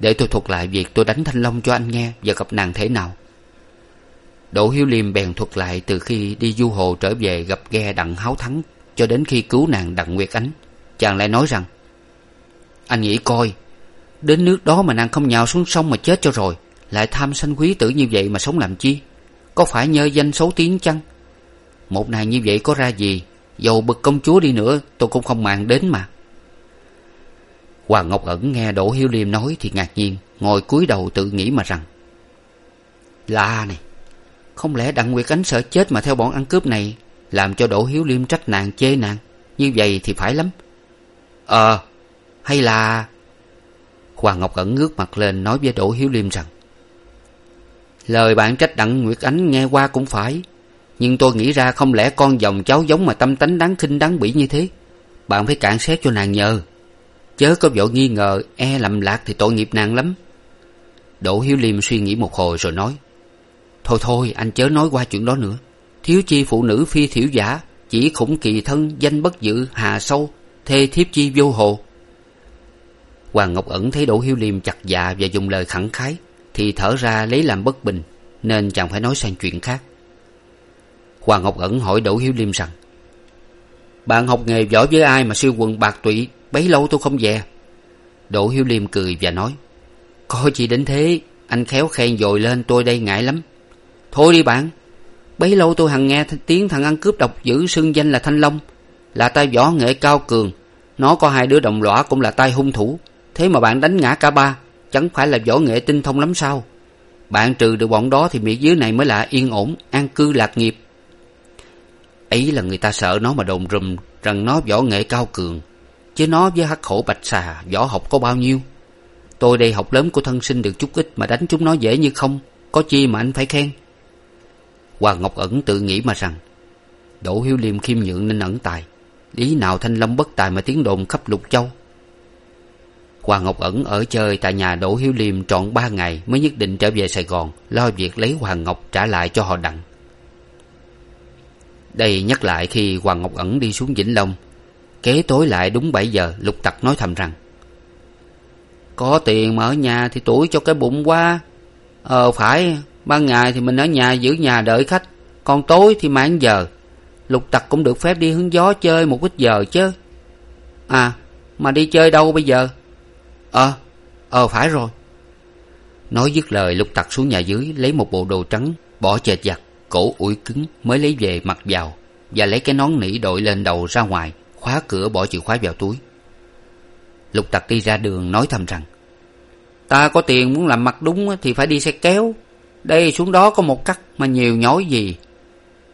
S1: Để tôi thuật lại việc tôi đánh thanh long cho anh nghe và gặp nàng thế nào. Đỗ hiếu liêm bèn thuật lại từ khi đi du hồ trở về gặp ghe đặng háo thắng cho đến khi cứu nàng đặng nguyệt ánh. Chàng lại nói rằng, anh nghĩ coi, đến nước đó mà nàng không nhào xuống sông mà chết cho rồi lại tham sanh quý tử như vậy mà sống làm chi? Có phải nhơ danh xấu tiếng chăng? Một nàng như vậy có ra gì? Dầu bực công chúa đi nữa, tôi cũng không màng đến mà. Hoàng ngọc ẩn nghe đỗ hiếu liêm nói thì ngạc nhiên, ngồi cúi đầu tự nghĩ mà rằng là này, không lẽ đặng nguyệt ánh sợ chết mà theo bọn ăn cướp này, làm cho đỗ hiếu liêm trách nàng, chê nàng? Như vậy thì phải lắm. Ờ hay là hoàng ngọc ẩn ngước mặt lên nói với đỗ hiếu liêm rằng lời bạn trách đặng nguyệt ánh nghe qua cũng phải. Nhưng tôi nghĩ ra không lẽ con dòng cháu giống mà tâm tánh đáng khinh đáng bỉ như thế. Bạn phải cạn xét cho nàng nhờ. Chớ có vội nghi ngờ e lầm lạc thì tội nghiệp nàng lắm. Đỗ hiếu liêm suy nghĩ một hồi rồi nói, thôi thôi, anh chớ nói qua chuyện đó nữa. Thiếu chi phụ nữ phi thiểu giả, chỉ khủng kỳ thân, danh bất dự, hà sâu, thê thiếp chi vô hồ. Hoàng ngọc ẩn thấy đỗ hiếu liêm chặt dạ và dùng lời khẳng khái thì thở ra lấy làm bất bình, nên chàng phải nói sang chuyện khác. Hoàng ngọc ẩn hỏi đỗ hiếu liêm rằng, bạn học nghề võ với ai mà siêu quần bạc tụy, bấy lâu tôi không về? Đỗ hiếu liêm cười và nói, có chỉ đến thế, anh khéo khen dồi lên tôi đây ngại lắm. Thôi đi bạn, bấy lâu tôi hằng nghe tiếng thằng ăn cướp độc dữ xưng danh là thanh long, là tay võ nghệ cao cường, nó có hai đứa đồng lõa cũng là tay hung thủ, thế mà bạn đánh ngã cả ba chẳng phải là võ nghệ tinh thông lắm sao? Bạn trừ được bọn đó thì miệng dưới này mới là yên ổn, an cư, lạc nghiệp. Ấy là người ta sợ nó mà đồn rùm rằng nó võ nghệ cao cường. Chứ nó với hắc khổ bạch xà võ học có bao nhiêu? Tôi đây học lớn của thân sinh được chút ít mà đánh chúng nó dễ như không, có chi mà anh phải khen? Hoàng ngọc ẩn tự nghĩ mà rằng, đỗ hiếu liêm khiêm nhượng nên ẩn tài. Lý nào thanh long bất tài mà tiếng đồn khắp lục châu? Hoàng ngọc ẩn ở chơi tại nhà đỗ hiếu liêm trọn ba ngày mới nhất định trở về sài gòn, lo việc lấy hoàng ngọc trả lại cho họ đặng. Đây nhắc lại khi hoàng ngọc ẩn đi xuống vĩnh long, kế tối lại đúng bảy giờ, lục tặc nói thầm rằng, có tiền mà ở nhà thì tuổi cho cái bụng quá. Ờ phải, ban ngày thì mình ở nhà giữ nhà đợi khách, còn tối thì mãn giờ. Lục tặc cũng được phép đi hướng gió chơi một ít giờ chứ. À mà đi chơi đâu bây giờ? Ờ ờ phải rồi. Nói dứt lời, lục tặc xuống nhà dưới, lấy một bộ đồ trắng, bỏ chệch giặt, cổ ủi cứng, mới lấy về mặc vào, và lấy cái nón nỉ đội lên đầu ra ngoài, khóa cửa bỏ chìa khóa vào túi. Lục tặc đi ra đường nói thầm rằng, ta có tiền muốn làm mặt đúng thì phải đi xe kéo. Đây, xuống đó có một cắt mà nhiều nhói gì.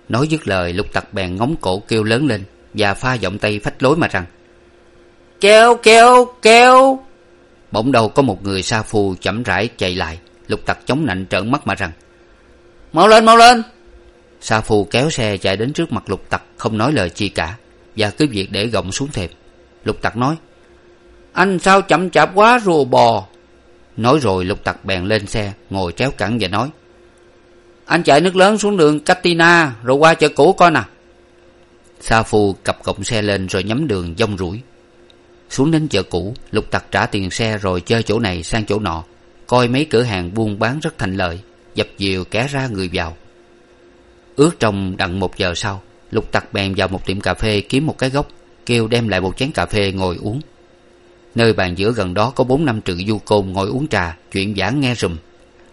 S1: Nói dứt lời, lục tặc bèn ngóng cổ kêu lớn lên và pha giọng tay phách lối mà rằng, kéo kéo kéo bỗng đâu có một người sa phu chậm rãi chạy lại, lục tặc chống nạnh trợn mắt mà rằng, mau lên mau lên! Sa phu kéo xe chạy đến trước mặt lục tặc, không nói lời chi cả, và cứ việc để gọng xuống thềm. Lục tặc nói, anh sao chậm chạp quá, rùa bò? Nói rồi lục tặc bèn lên xe, ngồi tréo cẳng và nói, anh chạy nước lớn xuống đường katina, rồi qua chợ cũ coi nè. Sa phu cặp cọng xe lên rồi nhắm đường dông rủi xuống đến chợ cũ, lục tặc trả tiền xe rồi chơi chỗ này sang chỗ nọ. Coi mấy cửa hàng buôn bán rất thành lợi, dập dìu kẻ ra người vào. Ước trong đặng một giờ sau, lục tặc bèn vào một tiệm cà phê kiếm một cái gốc, kêu đem lại một chén cà phê ngồi uống. Nơi bàn giữa gần đó có bốn năm trự du côn ngồi uống trà, chuyện giảng nghe rùm.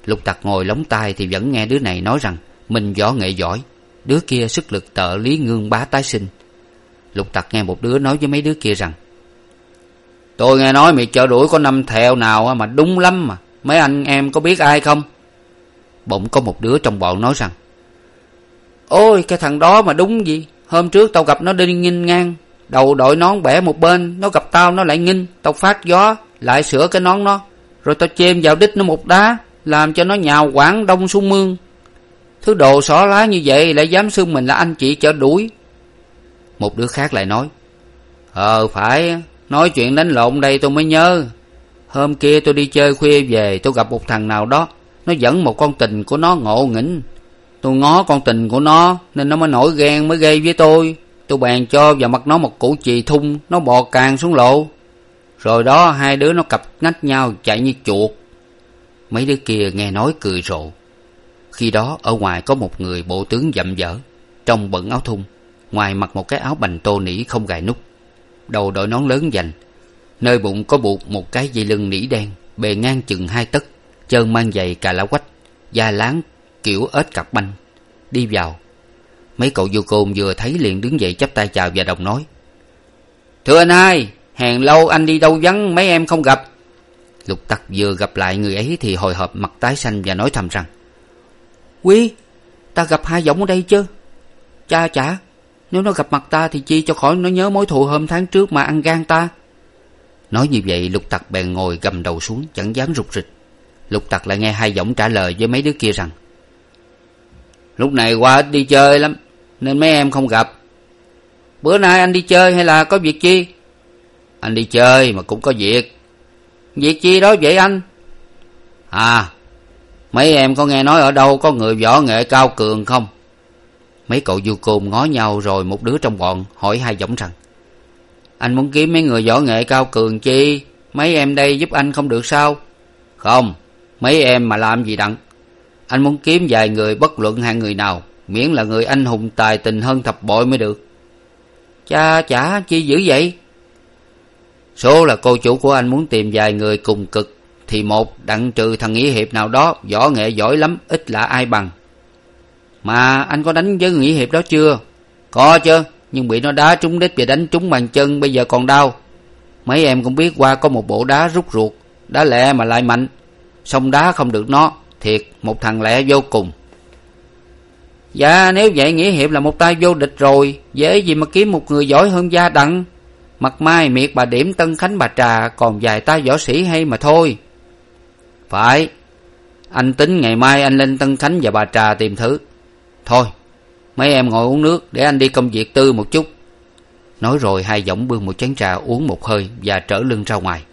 S1: Lục tặc ngồi lóng tai thì vẫn nghe đứa này nói rằng mình võ nghệ giỏi, đứa kia sức lực tợ lý ngương bá tái sinh. Lục tặc nghe một đứa nói với mấy đứa kia rằng tôi nghe nói mày chợ đuổi có năm thẹo nào mà đúng lắm mà. Mấy anh em có biết ai không? Bỗng có một đứa trong bọn nói rằng, ôi, cái thằng đó mà đúng gì? Hôm trước tao gặp nó đi nghinh ngang, đầu đội nón bẻ một bên, nó gặp tao nó lại nghinh, tao phát gió, lại sửa cái nón nó, rồi tao chêm vào đít nó một đá, làm cho nó nhào quảng đông xuống mương. Thứ đồ xỏ lá như vậy lại dám xưng mình là anh chị chở đuổi. Một đứa khác lại nói ờ phải nói chuyện đánh lộn đây tôi mới nhớ. Hôm kia tôi đi chơi khuya về, tôi gặp một thằng nào đó. Nó dẫn một con tình của nó ngộ nghĩnh. Tôi ngó con tình của nó, nên nó mới nổi ghen mới gây với tôi. Tôi bèn cho vào mặt nó một củ chì thun, nó bò càng xuống lộ. Rồi đó, hai đứa nó cặp nách nhau chạy như chuột. Mấy đứa kia nghe nói cười rộ. Khi đó, ở ngoài có một người bộ tướng dậm dở trông bận áo thun, ngoài mặc một cái áo bành tô nỉ không gài nút đầu đội nón lớn dành. Nơi bụng có buộc một cái dây lưng nỉ đen, bề ngang chừng hai tấc chân mang giày cà lá quách, da láng kiểu ếch cặp banh. Đi vào. Mấy cậu vô côn vừa thấy liền đứng dậy chắp tay chào và đồng nói. Thưa anh hai hèn lâu anh đi đâu vắng, mấy em không gặp. Lục tặc vừa gặp lại người ấy thì hồi hộp mặt tái xanh và nói thầm rằng, quý, ta gặp hai giọng ở đây chứ? Cha chả nếu nó gặp mặt ta thì chi cho khỏi nó nhớ mối thù hôm tháng trước mà ăn gan ta? Nói như vậy lục tặc bèn ngồi gầm đầu xuống chẳng dám rụt rịch. Lục tặc lại nghe hai giọng trả lời với mấy đứa kia rằng lúc này qua ít đi chơi lắm nên mấy em không gặp. Bữa nay anh đi chơi hay là có việc chi? Anh đi chơi mà cũng có việc. Việc chi đó vậy anh? À mấy em có nghe nói ở đâu có người võ nghệ cao cường không mấy cậu du côn ngó nhau rồi một đứa trong bọn hỏi hai giọng rằng, anh muốn kiếm mấy người võ nghệ cao cường chi? Mấy em đây giúp anh không được sao? Không, mấy em mà làm gì đặng? Anh muốn kiếm vài người bất luận hạng người nào, miễn là người anh hùng tài tình hơn thập bội mới được. Cha, chả, chi dữ vậy? Số là cô chủ của anh muốn tìm vài người cùng cực, thì một, đặng trừ thằng nghĩa hiệp nào đó, võ nghệ giỏi lắm, ít lạ ai bằng mà anh có đánh với người nghĩa hiệp đó chưa? Có chứ, nhưng bị nó đá trúng đít và đánh trúng bàn chân, bây giờ còn đau. Mấy em cũng biết qua có một bộ đá rút ruột, đá lẹ mà lại mạnh. Song đá không được nó, thiệt, một thằng lẹ vô cùng. Dạ nếu vậy nghĩa hiệp là một tay vô địch rồi, dễ gì mà kiếm một người giỏi hơn gia đặng. Mặt mai miệt bà điểm tân khánh bà trà, còn vài tay võ sĩ hay mà thôi. Phải, anh tính ngày mai anh lên tân khánh và bà trà tìm thử thôi, mấy em ngồi uống nước để anh đi công việc tư một chút. Nói rồi hai giọng bưng một chén trà uống một hơi và trở lưng ra ngoài.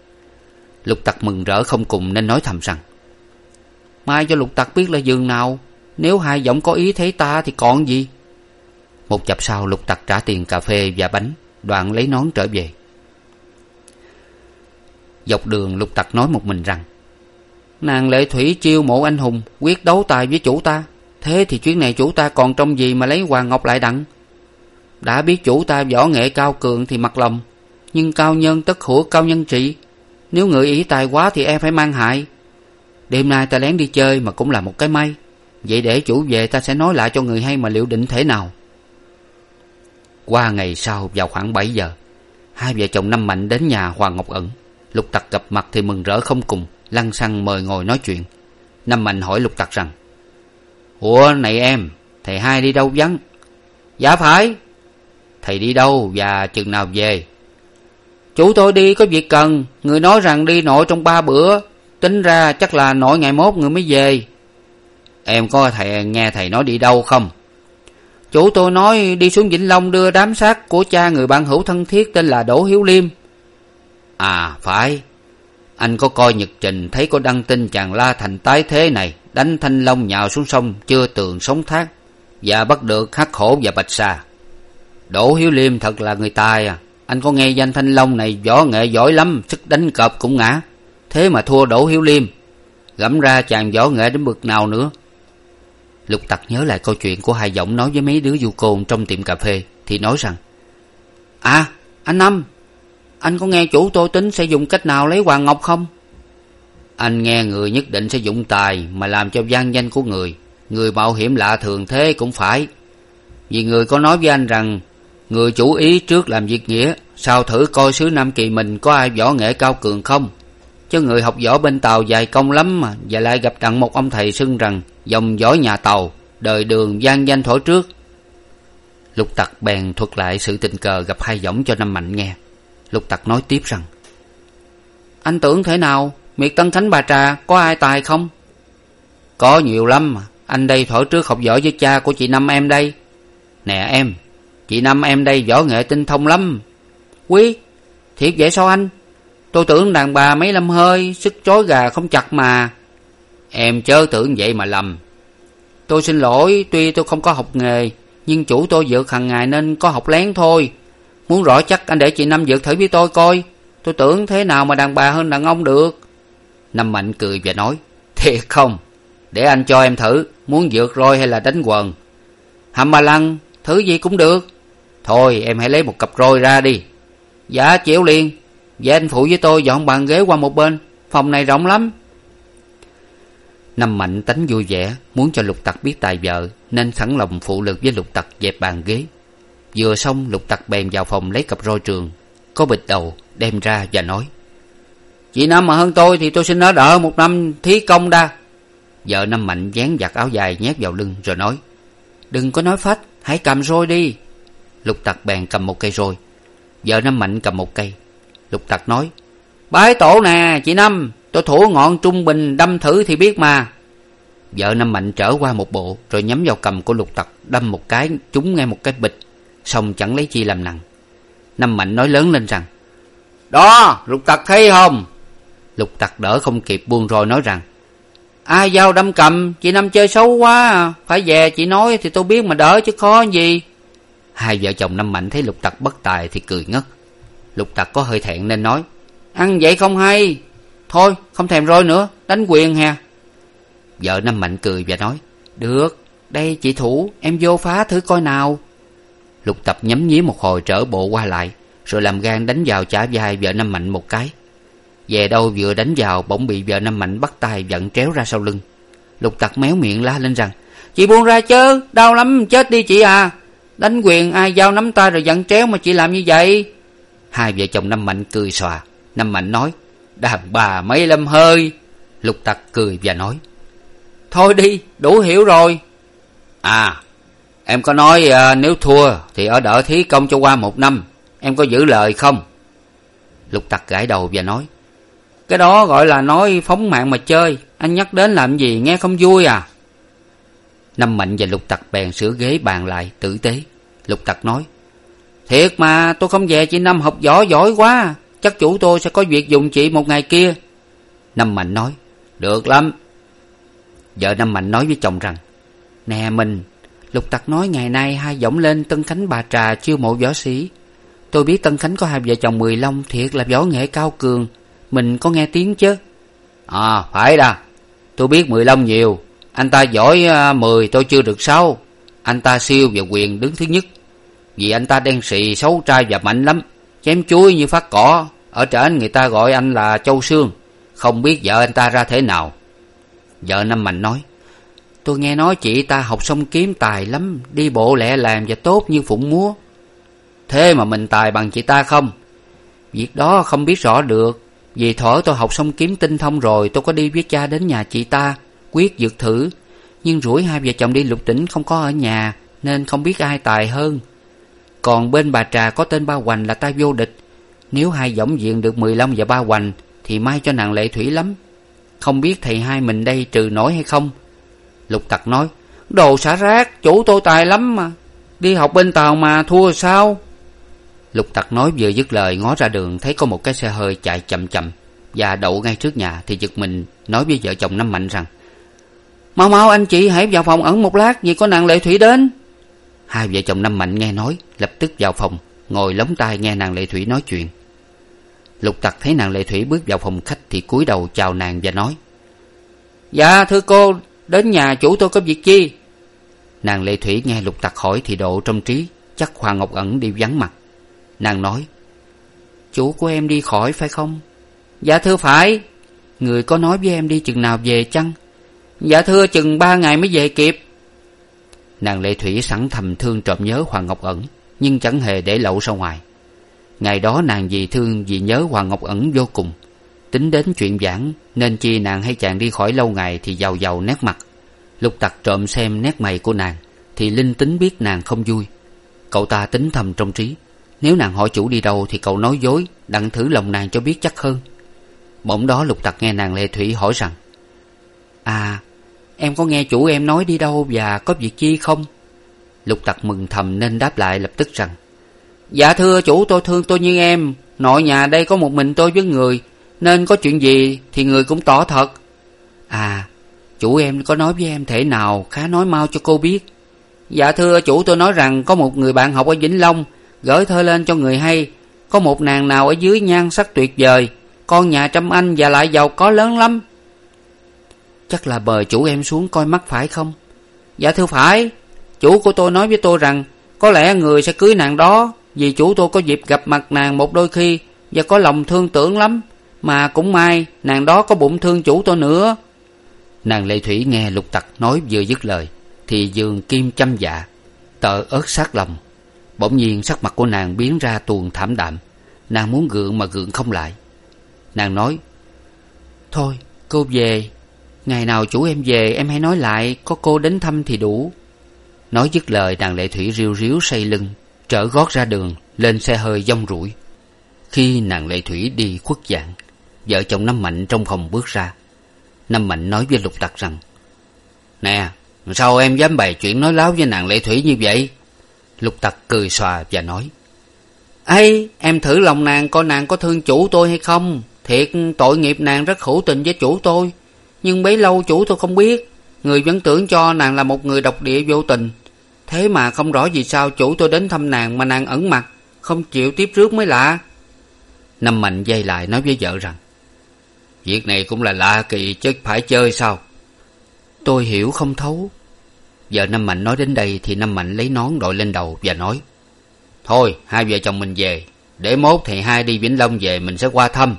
S1: Lục tặc mừng rỡ không cùng nên nói thầm rằng, mai cho lục tặc biết là giường nào, nếu hai giọng có ý thấy ta thì còn gì? Một chập sau lục tặc trả tiền cà phê và bánh, đoạn lấy nón trở về. Dọc đường lục tặc nói một mình rằng, nàng lệ thủy chiêu mộ anh hùng, quyết đấu tài với chủ ta thế thì chuyến này chủ ta còn trong gì mà lấy hoàng ngọc lại đặng? Đã biết chủ ta võ nghệ cao cường thì mặc lòng, nhưng cao nhân tất hủa cao nhân trị. Nếu người ý tài quá thì em phải mang hại. Đêm nay ta lén đi chơi mà cũng là một cái may. Vậy để chủ về ta sẽ nói lại cho người hay mà liệu định thế nào. Qua ngày sau, vào khoảng bảy giờ, hai vợ chồng năm mạnh đến nhà hoàng ngọc ẩn. Lục tặc gặp mặt thì mừng rỡ không cùng, lăng xăng mời ngồi nói chuyện. Năm mạnh hỏi lục tặc rằng ủa, này em, thầy hai đi đâu vắng? Dạ phải. Thầy đi đâu và chừng nào về? Chủ tôi đi có việc cần, người nói rằng đi nội trong ba bữa. Tính ra chắc là nội ngày mốt người mới về. Em có thầy, nghe thầy nói đi đâu không? Chủ tôi nói đi xuống vĩnh long đưa đám xác của cha người bạn hữu thân thiết tên là đỗ hiếu liêm. À phải. Anh có coi nhật trình thấy có đăng tin chàng la thành tái thế này đánh thanh long nhào xuống sông, chưa tường sống thác, và bắt được khắc khổ và bạch xà đỗ hiếu liêm thật là người tài à. Anh có nghe danh thanh long này võ nghệ giỏi lắm, sức đánh cọp cũng ngã. Thế mà thua đỗ hiếu liêm, gẫm ra chàng võ nghệ đến bực nào nữa. Lục tặc nhớ lại câu chuyện của hai giọng nói với mấy đứa du côn trong tiệm cà phê, thì nói rằng à anh năm anh có nghe chủ tôi tính sẽ dùng cách nào lấy hoàng ngọc không? Anh nghe người nhất định sẽ dụng tài mà làm cho gian danh của người. Người mạo hiểm lạ thường thế cũng phải. Vì người có nói với anh rằng, người chủ ý trước làm việc nghĩa, sao thử coi xứ nam kỳ mình có ai võ nghệ cao cường không? Chứ người học võ bên tàu dài công lắm mà, và lại gặp đặng một ông thầy xưng rằng dòng võ nhà tàu, đời đường gian danh thổi trước. Lục tặc bèn thuật lại sự tình cờ gặp hai võng cho năm mạnh nghe. Lục tặc nói tiếp rằng, anh tưởng thế nào? Miệt tân thánh bà trà, có ai tài không? Có nhiều lắm mà. Anh đây thổi trước học võ với cha của chị năm em đây. Nè em, chị năm em đây võ nghệ tinh thông lắm. Quý, thiệt vậy sao anh? Tôi tưởng đàn bà mấy lâm hơi, sức chối gà không chặt mà. Em chớ tưởng vậy mà lầm. Tôi xin lỗi, tuy tôi không có học nghề, nhưng chủ tôi dược hằng ngày nên có học lén thôi. Muốn rõ chắc anh để chị năm dược thử với tôi coi. Tôi tưởng thế nào mà đàn bà hơn đàn ông được năm mạnh cười và nói, thiệt không? Để anh cho em thử, muốn vượt roi hay là đánh quần? Hầm ba lăng thứ gì cũng được. Thôi, em hãy lấy một cặp roi ra đi. Dạ chịu liền. Và anh phụ với tôi dọn bàn ghế qua một bên. Phòng này rộng lắm. Năm mạnh tánh vui vẻ, muốn cho lục tặc biết tài vợ, nên sẵn lòng phụ lực với lục tặc dẹp bàn ghế. Vừa xong, lục tặc bèn vào phòng lấy cặp roi trường, có bịch đầu, đem ra và nói chị năm mà hơn tôi thì tôi xin nó đỡ một năm thí công đa. Vợ năm mạnh dán giặt áo dài nhét vào lưng rồi nói, đừng có nói phách, hãy cầm roi đi. Lục tặc bèn cầm một cây roi. Vợ năm mạnh cầm một cây. Lục tặc nói, bái tổ nè, chị năm tôi thủ ngọn trung bình đâm thử thì biết mà. Vợ năm mạnh trở qua một bộ rồi nhắm vào cầm của lục tặc, đâm một cái trúng ngay một cái bịch, xong chẳng lấy chi làm nặng. Năm mạnh nói lớn lên rằng, đó, lục tặc thấy không? Lục tặc đỡ không kịp buông roi nói rằng, ai giao đâm cầm? Chị năm chơi xấu quá à. phải về chị nói thì tôi biết mà đỡ chứ khó gì. Hai vợ chồng năm mạnh thấy lục tặc bất tài thì cười ngất. Lục tặc có hơi thẹn nên nói, ăn vậy không hay. Thôi, không thèm roi nữa, đánh quyền hè. Vợ năm mạnh cười và nói, được, đây chị thủ, em vô phá thử coi nào. Lục tập nhấm nhí một hồi trở bộ qua lại, rồi làm gan đánh vào chả vai vợ năm mạnh một cái về đâu vừa đánh vào bỗng bị vợ năm mạnh bắt tay giận tréo ra sau lưng. Lục tặc méo miệng la lên rằng chị buông ra chứ đau lắm chết đi chị à. Đánh quyền ai giao nắm tay rồi giận tréo mà chị làm như vậy? Hai vợ chồng năm mạnh cười xòa. Năm mạnh nói đàn bà mấy lâm hơi. Lục tặc cười và nói thôi đi đủ hiểu rồi. À em có nói à, nếu thua thì ở đỡ thí công cho qua một năm em có giữ lời không? Lục tặc gãi đầu và nói cái đó gọi là nói phóng mạng mà chơi. Anh nhắc đến làm gì nghe không vui à? Năm mạnh và lục tặc bèn sửa ghế bàn lại, tử tế. Lục tặc nói, thiệt mà, tôi không về chị năm học võ giỏi quá. Chắc chủ tôi sẽ có việc dùng chị một ngày kia. Năm mạnh nói, được lắm. Vợ năm mạnh nói với chồng rằng, nè mình. Lục tặc nói, ngày nay hai giọng lên tân khánh bà trà chiêu mộ võ sĩ. Tôi biết tân khánh có hai vợ chồng mười long, thiệt là võ nghệ cao cường mình có nghe tiếng chứ? À phải đà tôi biết mười lăm nhiều. Anh ta giỏi à, mười, tôi chưa được sáu. Anh ta siêu và quyền đứng thứ nhất. Vì anh ta đen xì, xấu trai và mạnh lắm. Chém chuối như phát cỏ. Ở trển người ta gọi anh là châu sương. Không biết vợ anh ta ra thế nào. Vợ năm mạnh nói, tôi nghe nói chị ta học xong kiếm tài lắm. Đi bộ lẹ làm và tốt như phụng múa. Thế mà mình tài bằng chị ta không? Việc đó không biết rõ được vì thuở tôi học xong kiếm tinh thông rồi, tôi có đi với cha đến nhà chị ta, quyết dược thử. Nhưng rủi hai vợ chồng đi lục tỉnh không có ở nhà, nên không biết ai tài hơn. Còn bên bà trà có tên ba hoành là ta vô địch. Nếu hai võng diện được mười lăm và ba hoành, thì may cho nàng lệ thủy lắm. Không biết thầy hai mình đây trừ nổi hay không? Lục tặc nói, đồ xả rác, chủ tôi tài lắm mà. Đi học bên tàu mà thua sao? Lục tặc nói vừa dứt lời ngó ra đường thấy có một cái xe hơi chạy chậm chậm và đậu ngay trước nhà thì giật mình nói với vợ chồng năm mạnh rằng, mau mau anh chị hãy vào phòng ẩn một lát vì có nàng lệ thủy đến. Hai vợ chồng năm mạnh nghe nói, lập tức vào phòng, ngồi lóng tai nghe nàng lệ thủy nói chuyện. Lục tặc thấy nàng lệ thủy bước vào phòng khách thì cúi đầu chào nàng và nói dạ thưa cô, đến nhà chủ tôi có việc chi? Nàng lệ thủy nghe lục tặc hỏi thì độ trong trí, chắc hoàng ngọc ẩn đi vắng mặt nàng nói, chủ của em đi khỏi phải không? Dạ thưa phải. Người có nói với em đi chừng nào về chăng? Dạ thưa chừng ba ngày mới về kịp. Nàng lệ thủy sẵn thầm thương trộm nhớ hoàng ngọc ẩn, nhưng chẳng hề để lậu ra ngoài. Ngày đó nàng vì thương vì nhớ hoàng ngọc ẩn vô cùng. Tính đến chuyện giảng, nên chi nàng hay chàng đi khỏi lâu ngày thì giàu giàu nét mặt. Lục tặc trộm xem nét mày của nàng, thì linh tính biết nàng không vui. Cậu ta tính thầm trong trí nếu nàng hỏi chủ đi đâu thì cậu nói dối, đặng thử lòng nàng cho biết chắc hơn. Bỗng đó lục tặc nghe nàng lệ thủy hỏi rằng à em có nghe chủ em nói đi đâu và có việc chi không? Lục tặc mừng thầm nên đáp lại lập tức rằng dạ thưa chủ, tôi thương tôi như em. Nội nhà đây có một mình tôi với người, nên có chuyện gì thì người cũng tỏ thật. À chủ em có nói với em thể nào, khá nói mau cho cô biết. Dạ thưa chủ, tôi nói rằng có một người bạn học ở vĩnh long gửi thơ lên cho người hay. Có một nàng nào ở dưới nhan sắc tuyệt vời, con nhà trăm anh và lại giàu có lớn lắm. Chắc là bờ chủ em xuống coi mắt phải không? Dạ thưa phải, chủ của tôi nói với tôi rằng có lẽ người sẽ cưới nàng đó, vì chủ tôi có dịp gặp mặt nàng một đôi khi và có lòng thương tưởng lắm. Mà cũng may, nàng đó có bụng thương chủ tôi nữa. Nàng lệ thủy nghe lục tặc nói vừa dứt lời, thì giường kim chăm dạ tợ ớt sát lòng bỗng nhiên sắc mặt của nàng biến ra tuồng thảm đạm. Nàng muốn gượng mà gượng không lại. Nàng nói, thôi, cô về. Ngày nào chủ em về, em hãy nói lại, có cô đến thăm thì đủ. Nói dứt lời, nàng lệ thủy riu riếu say lưng, trở gót ra đường, lên xe hơi dong rủi. Khi nàng lệ thủy đi khuất dạng, vợ chồng năm mạnh trong phòng bước ra. Năm mạnh nói với lục tặc rằng, nè, sao em dám bày chuyện nói láo với nàng lệ thủy như vậy? Lục tặc cười xòa và nói ấy em thử lòng nàng coi nàng có thương chủ tôi hay không. Thiệt tội nghiệp nàng rất hữu tình với chủ tôi. Nhưng bấy lâu chủ tôi không biết. Người vẫn tưởng cho nàng là một người độc địa vô tình. Thế mà không rõ vì sao chủ tôi đến thăm nàng mà nàng ẩn mặt. Không chịu tiếp rước mới lạ. Năm mạnh dây lại nói với vợ rằng việc này cũng là lạ kỳ chứ phải chơi sao? Tôi hiểu không thấu giờ năm mạnh nói đến đây thì năm mạnh lấy nón đội lên đầu và nói, thôi, hai vợ chồng mình về. Để mốt thì hai đi vĩnh long về mình sẽ qua thăm.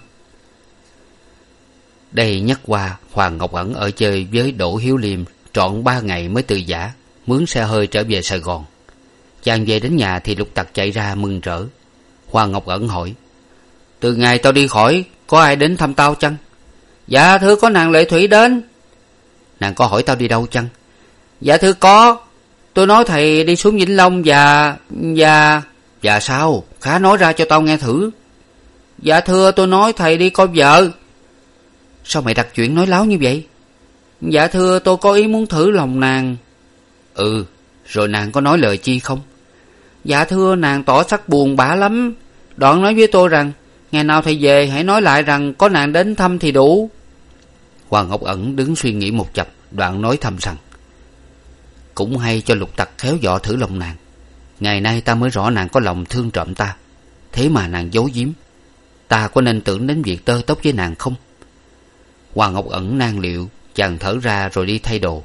S1: Đây nhắc qua, hoàng ngọc ẩn ở chơi với đỗ hiếu liêm trọn ba ngày mới từ giả, mướn xe hơi trở về sài gòn. Chàng về đến nhà thì lục tặc chạy ra mừng rỡ. Hoàng ngọc ẩn hỏi, từ ngày tao đi khỏi, có ai đến thăm tao chăng? Dạ thưa, có nàng lệ thủy đến. Nàng có hỏi tao đi đâu chăng? Dạ thưa có. Tôi nói thầy đi xuống vĩnh long và và và sao? Khá nói ra cho tao nghe thử. Dạ thưa, tôi nói thầy đi coi vợ. Sao mày đặt chuyện nói láo như vậy? Dạ thưa, tôi có ý muốn thử lòng nàng. Ừ rồi nàng có nói lời chi không? Dạ thưa, nàng tỏ sắc buồn bã lắm. Đoạn nói với tôi rằng, ngày nào thầy về hãy nói lại rằng có nàng đến thăm thì đủ. Hoàng ngọc ẩn đứng suy nghĩ một chập, đoạn nói thầm rằng cũng hay cho lục tặc khéo dọ thử lòng nàng. Ngày nay ta mới rõ nàng có lòng thương trộm ta. Thế mà nàng giấu giếm. Ta có nên tưởng đến việc tơ tóc với nàng không? Hoàng ngọc ẩn nan liệu, chàng thở ra rồi đi thay đồ.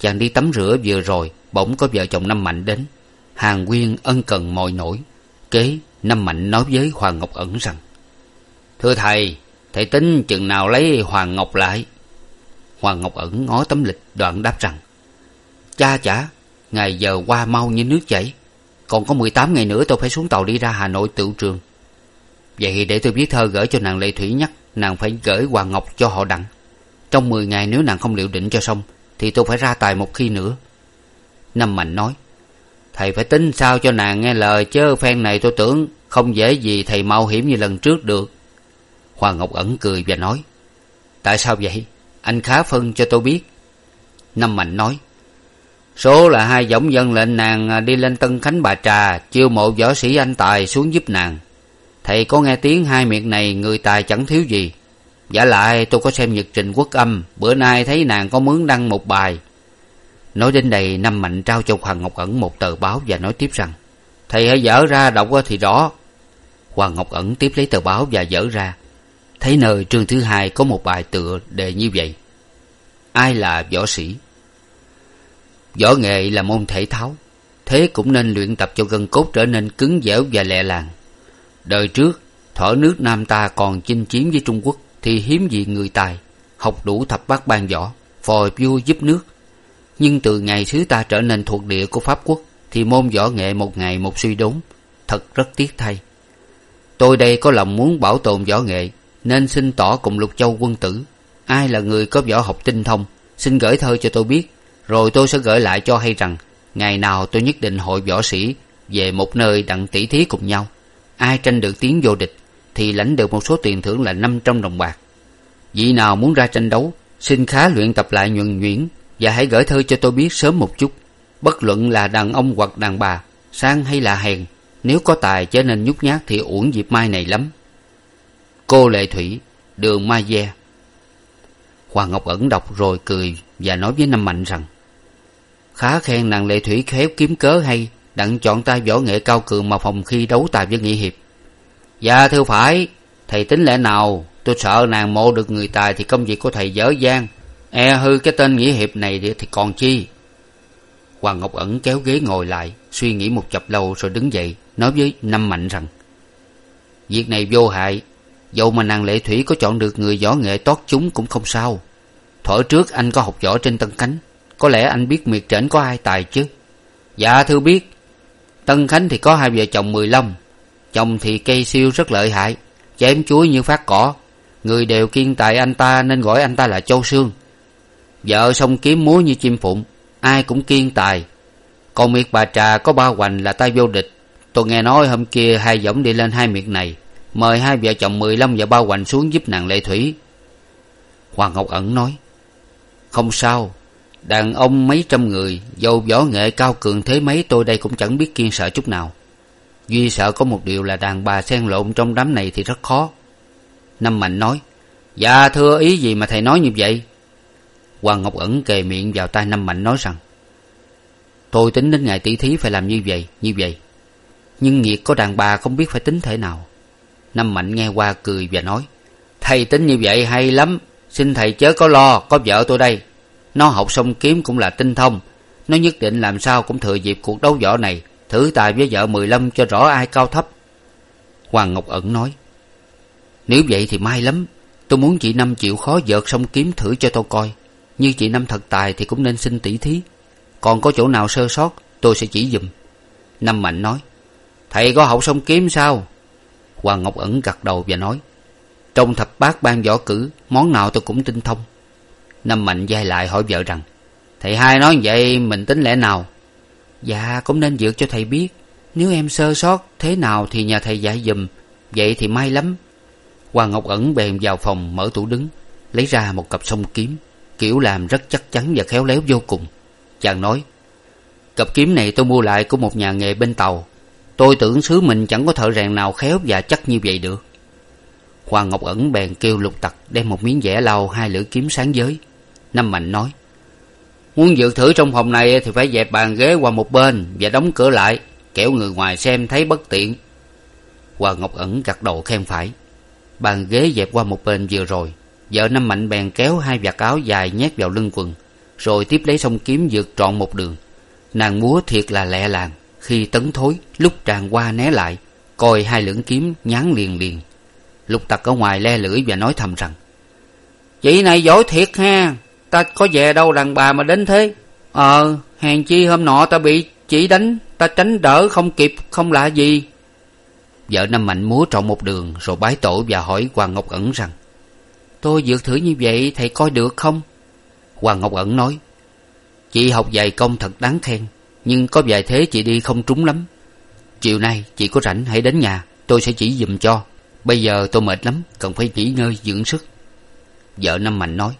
S1: Chàng đi tắm rửa vừa rồi, bỗng có vợ chồng năm mạnh đến. Hàng quyên ân cần mọi nổi kế năm mạnh nói với hoàng ngọc ẩn rằng, thưa thầy thầy tính chừng nào lấy hoàng ngọc lại? Hoàng ngọc ẩn ngó tấm lịch đoạn đáp rằng cha chả, ngày giờ qua mau như nước chảy. Còn có mười tám ngày nữa tôi phải xuống tàu đi ra hà nội tựu trường. Vậy để tôi viết thơ gửi cho nàng lệ thủy nhắc nàng phải gửi hoàng ngọc cho họ đặng. Trong mười ngày nếu nàng không liệu định cho xong, thì tôi phải ra tài một khi nữa. Năm mạnh nói, thầy phải tính sao cho nàng nghe lời chớ phen này tôi tưởng không dễ gì thầy mạo hiểm như lần trước được. Hoàng ngọc ẩn cười và nói, tại sao vậy? Anh khá phân cho tôi biết. Năm mạnh nói số là hai võng dân lệnh nàng à, đi lên tân khánh bà trà, chiêu mộ võ sĩ anh tài xuống giúp nàng. Thầy có nghe tiếng hai miệng này, người tài chẳng thiếu gì. Giả lại, tôi có xem nhật trình quốc âm, bữa nay thấy nàng có mướn đăng một bài. Nói đến đây năm mạnh trao cho hoàng ngọc ẩn một tờ báo và nói tiếp rằng, thầy hãy dở ra đọc thì rõ. Hoàng ngọc ẩn tiếp lấy tờ báo và dở ra. Thấy nơi chương thứ hai có một bài tựa đề như vậy. Ai là võ sĩ? Võ nghệ là môn thể thao thế cũng nên luyện tập cho gân cốt trở nên cứng dẻo và lẹ làng. Đời trước thuở nước nam ta còn chinh chiến với trung quốc thì hiếm gì người tài, học đủ thập bát ban võ, phò vua giúp nước. Nhưng từ ngày xứ ta trở nên thuộc địa của pháp quốc thì môn võ nghệ một ngày một suy đốn, thật rất tiếc thay. Tôi đây có lòng muốn bảo tồn võ nghệ, nên xin tỏ cùng lục châu quân tử, ai là người có võ học tinh thông, xin gửi thơ cho tôi biết rồi tôi sẽ gửi lại cho hay rằng, ngày nào tôi nhất định hội võ sĩ về một nơi đặng tỉ thí cùng nhau. Ai tranh được tiếng vô địch thì lãnh được một số tiền thưởng là năm trăm đồng bạc. Vị nào muốn ra tranh đấu, xin khá luyện tập lại nhuần nhuyễn và hãy gửi thơ cho tôi biết sớm một chút. Bất luận là đàn ông hoặc đàn bà, sang hay là hèn, nếu có tài trở nên nhút nhát thì uổng dịp mai này lắm. Cô lệ thủy, đường ma de hoàng ngọc ẩn đọc rồi cười và nói với năm mạnh rằng khá khen nàng lệ thủy khéo kiếm cớ hay, đặng chọn tay võ nghệ cao cường mà phòng khi đấu tài với nghị hiệp. Dạ thưa phải, thầy tính lẽ nào? Tôi sợ nàng mộ được người tài thì công việc của thầy dở dang. E hư cái tên nghĩa hiệp này thì còn chi? Hoàng ngọc ẩn kéo ghế ngồi lại, suy nghĩ một chập lâu rồi đứng dậy, nói với năm mạnh rằng, việc này vô hại. Dầu mà nàng lệ thủy có chọn được người võ nghệ tót chúng cũng không sao. Thuở trước anh có học võ trên tân cánh có lẽ anh biết miệt trển có ai tài chứ? Dạ thưa biết. Tân khánh thì có hai vợ chồng mười lăm. Chồng thì cây siêu rất lợi hại, chém chuối như phát cỏ. Người đều kiên tài anh ta nên gọi anh ta là châu sương. Vợ song kiếm múa như chim phụng, ai cũng kiên tài. Còn miệt bà trà có ba hoành là tay vô địch. Tôi nghe nói hôm kia hai võng đi lên hai miệt này, mời hai vợ chồng mười lăm và ba hoành xuống giúp nàng lệ thủy. Hoàng ngọc ẩn nói, không sao đàn ông mấy trăm người, dầu võ nghệ cao cường thế mấy, tôi đây cũng chẳng biết kiên sợ chút nào. Duy sợ có một điều là đàn bà xen lộn trong đám này thì rất khó. Năm mạnh nói dạ thưa ý gì mà thầy nói như vậy? Hoàng ngọc ẩn kề miệng vào tai năm mạnh nói rằng, tôi tính đến ngày tỷ thí phải làm như vậy như vậy. Nhưng nghiệt có đàn bà không biết phải tính thế nào. Năm mạnh nghe qua cười và nói, thầy tính như vậy hay lắm. Xin thầy chớ có lo, có vợ tôi đây nó học xong kiếm cũng là tinh thông. Nó nhất định làm sao cũng thừa dịp cuộc đấu võ này, thử tài với vợ mười lăm cho rõ ai cao thấp. Hoàng ngọc ẩn nói, nếu vậy thì may lắm. Tôi muốn chị năm chịu khó vợt xong kiếm thử cho tôi coi. Như chị năm thật tài thì cũng nên xin tỷ thí. Còn có chỗ nào sơ sót, tôi sẽ chỉ giùm. Năm mạnh nói, thầy có học xong kiếm sao? Hoàng ngọc ẩn gật đầu và nói, trong thập bát ban võ cử, món nào tôi cũng tinh thông năm mạnh d lại hỏi vợ rằng, thầy hai nói vậy mình tính lẽ nào? Dạ cũng nên dược cho thầy biết. Nếu em sơ sót thế nào thì nhờ thầy dạy giùm. Vậy thì may lắm. Hoàng ngọc ẩn bèn vào phòng mở tủ đứng, lấy ra một cặp song kiếm, kiểu làm rất chắc chắn và khéo léo vô cùng. Chàng nói, cặp kiếm này tôi mua lại của một nhà nghề bên tàu. Tôi tưởng xứ mình chẳng có thợ rèn nào khéo và chắc như vậy được. Hoàng ngọc ẩn bèn kêu lục tặc đem một miếng vẽ lau hai lưỡi kiếm sáng giới năm mạnh nói, muốn dự thử trong phòng này thì phải dẹp bàn ghế qua một bên và đóng cửa lại, kẻo người ngoài xem thấy bất tiện. Hoàng ngọc ẩn gật đầu khen phải, bàn ghế dẹp qua một bên vừa rồi. Vợ năm mạnh bèn kéo hai vạt áo dài nhét vào lưng quần, rồi tiếp lấy song kiếm vượt trọn một đường. Nàng múa thiệt là lẹ làng, khi tấn thối, lúc tràn qua né lại, coi hai lưỡng kiếm nhán liền liền. Lục tặc ở ngoài le lưỡi và nói thầm rằng, chị này giỏi thiệt ha ta có về đâu đàn bà mà đến thế? Ờ hèn chi hôm nọ ta bị chỉ đánh, ta tránh đỡ không kịp, không lạ gì. Vợ năm mạnh múa trọn một đường rồi bái tổ và hỏi hoàng ngọc ẩn rằng, tôi vượt thử như vậy thầy coi được không? Hoàng ngọc ẩn nói, chị học vài công thật đáng khen, nhưng có vài thế chị đi không trúng lắm. Chiều nay chị có rảnh hãy đến nhà, tôi sẽ chỉ giùm cho. Bây giờ tôi mệt lắm, cần phải nghỉ ngơi dưỡng sức. Vợ năm mạnh nói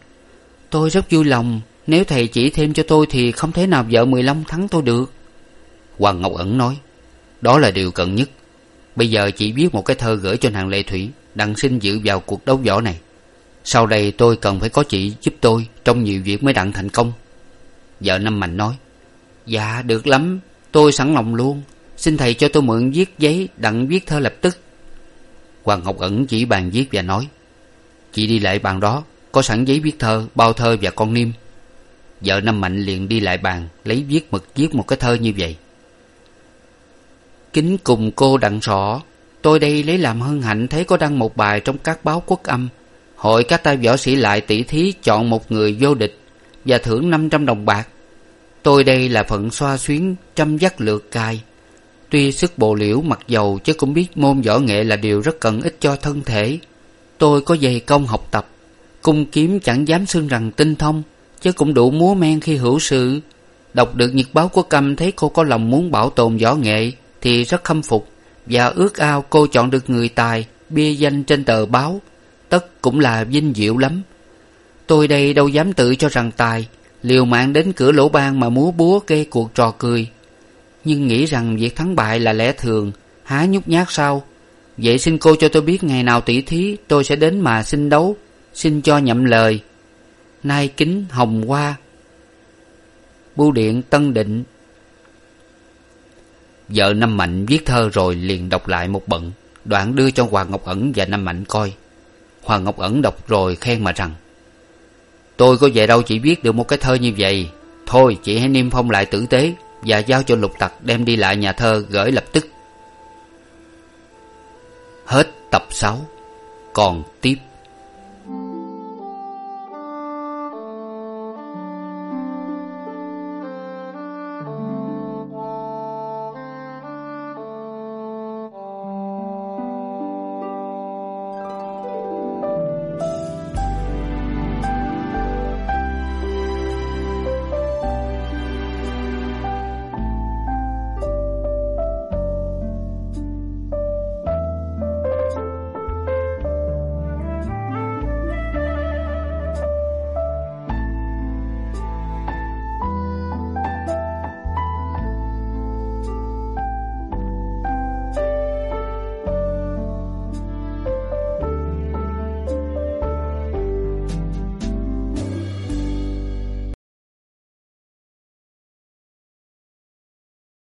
S1: tôi rất vui lòng. Nếu thầy chỉ thêm cho tôi thì không thể nào vợ mười lăm thắng tôi được. Hoàng ngọc ẩn nói, đó là điều cần nhất. Bây giờ chị viết một cái thơ gửi cho nàng lệ thủy, đặng xin dự vào cuộc đấu võ này. Sau đây tôi cần phải có chị giúp tôi trong nhiều việc mới đặng thành công. Vợ năm mạnh nói dạ được lắm. Tôi sẵn lòng luôn. Xin thầy cho tôi mượn viết giấy đặng viết thơ lập tức. Hoàng ngọc ẩn chỉ bàn viết và nói, chị đi lại bàn đó có sẵn giấy viết thơ, bao thơ và con niêm. Vợ năm mạnh liền đi lại bàn, lấy viết mực viết một cái thơ như vậy. Kính cùng cô đặng sọ tôi đây lấy làm hân hạnh thấy có đăng một bài trong các báo quốc âm. Hội các tay võ sĩ lại tỷ thí chọn một người vô địch và thưởng năm trăm đồng bạc. Tôi đây là phận xoa xuyến trăm dắt lượt cai tuy sức bồ liễu mặc dầu chứ cũng biết môn võ nghệ là điều rất cần ích cho thân thể. Tôi có dày công học tập cung kiếm chẳng dám xưng rằng tinh thông, chứ cũng đủ múa men khi hữu sự. Đọc được nhật báo của câm, thấy cô có lòng muốn bảo tồn võ nghệ, thì rất khâm phục. Và ước ao cô chọn được người tài, bia danh trên tờ báo. Tất cũng là vinh diệu lắm. Tôi đây đâu dám tự cho rằng tài, liều mạng đến cửa lỗ ban mà múa búa gây cuộc trò cười. Nhưng nghĩ rằng việc thắng bại là lẽ thường, há nhút nhát sao? Vậy xin cô cho tôi biết ngày nào tỷ thí, tôi sẽ đến mà xin đấu xin cho nhậm lời. Nay kính hồng hoa. Bưu điện tân định. Vợ năm mạnh viết thơ rồi liền đọc lại một bận, đoạn đưa cho hoàng ngọc ẩn và năm mạnh coi. Hoàng ngọc ẩn đọc rồi khen mà rằng, tôi có về đâu chỉ viết được một cái thơ như vậy. Thôi, chị hãy niêm phong lại tử tế và giao cho lục tặc đem đi lại nhà thơ gửi lập tức. Hết tập sáu. Còn tiếp.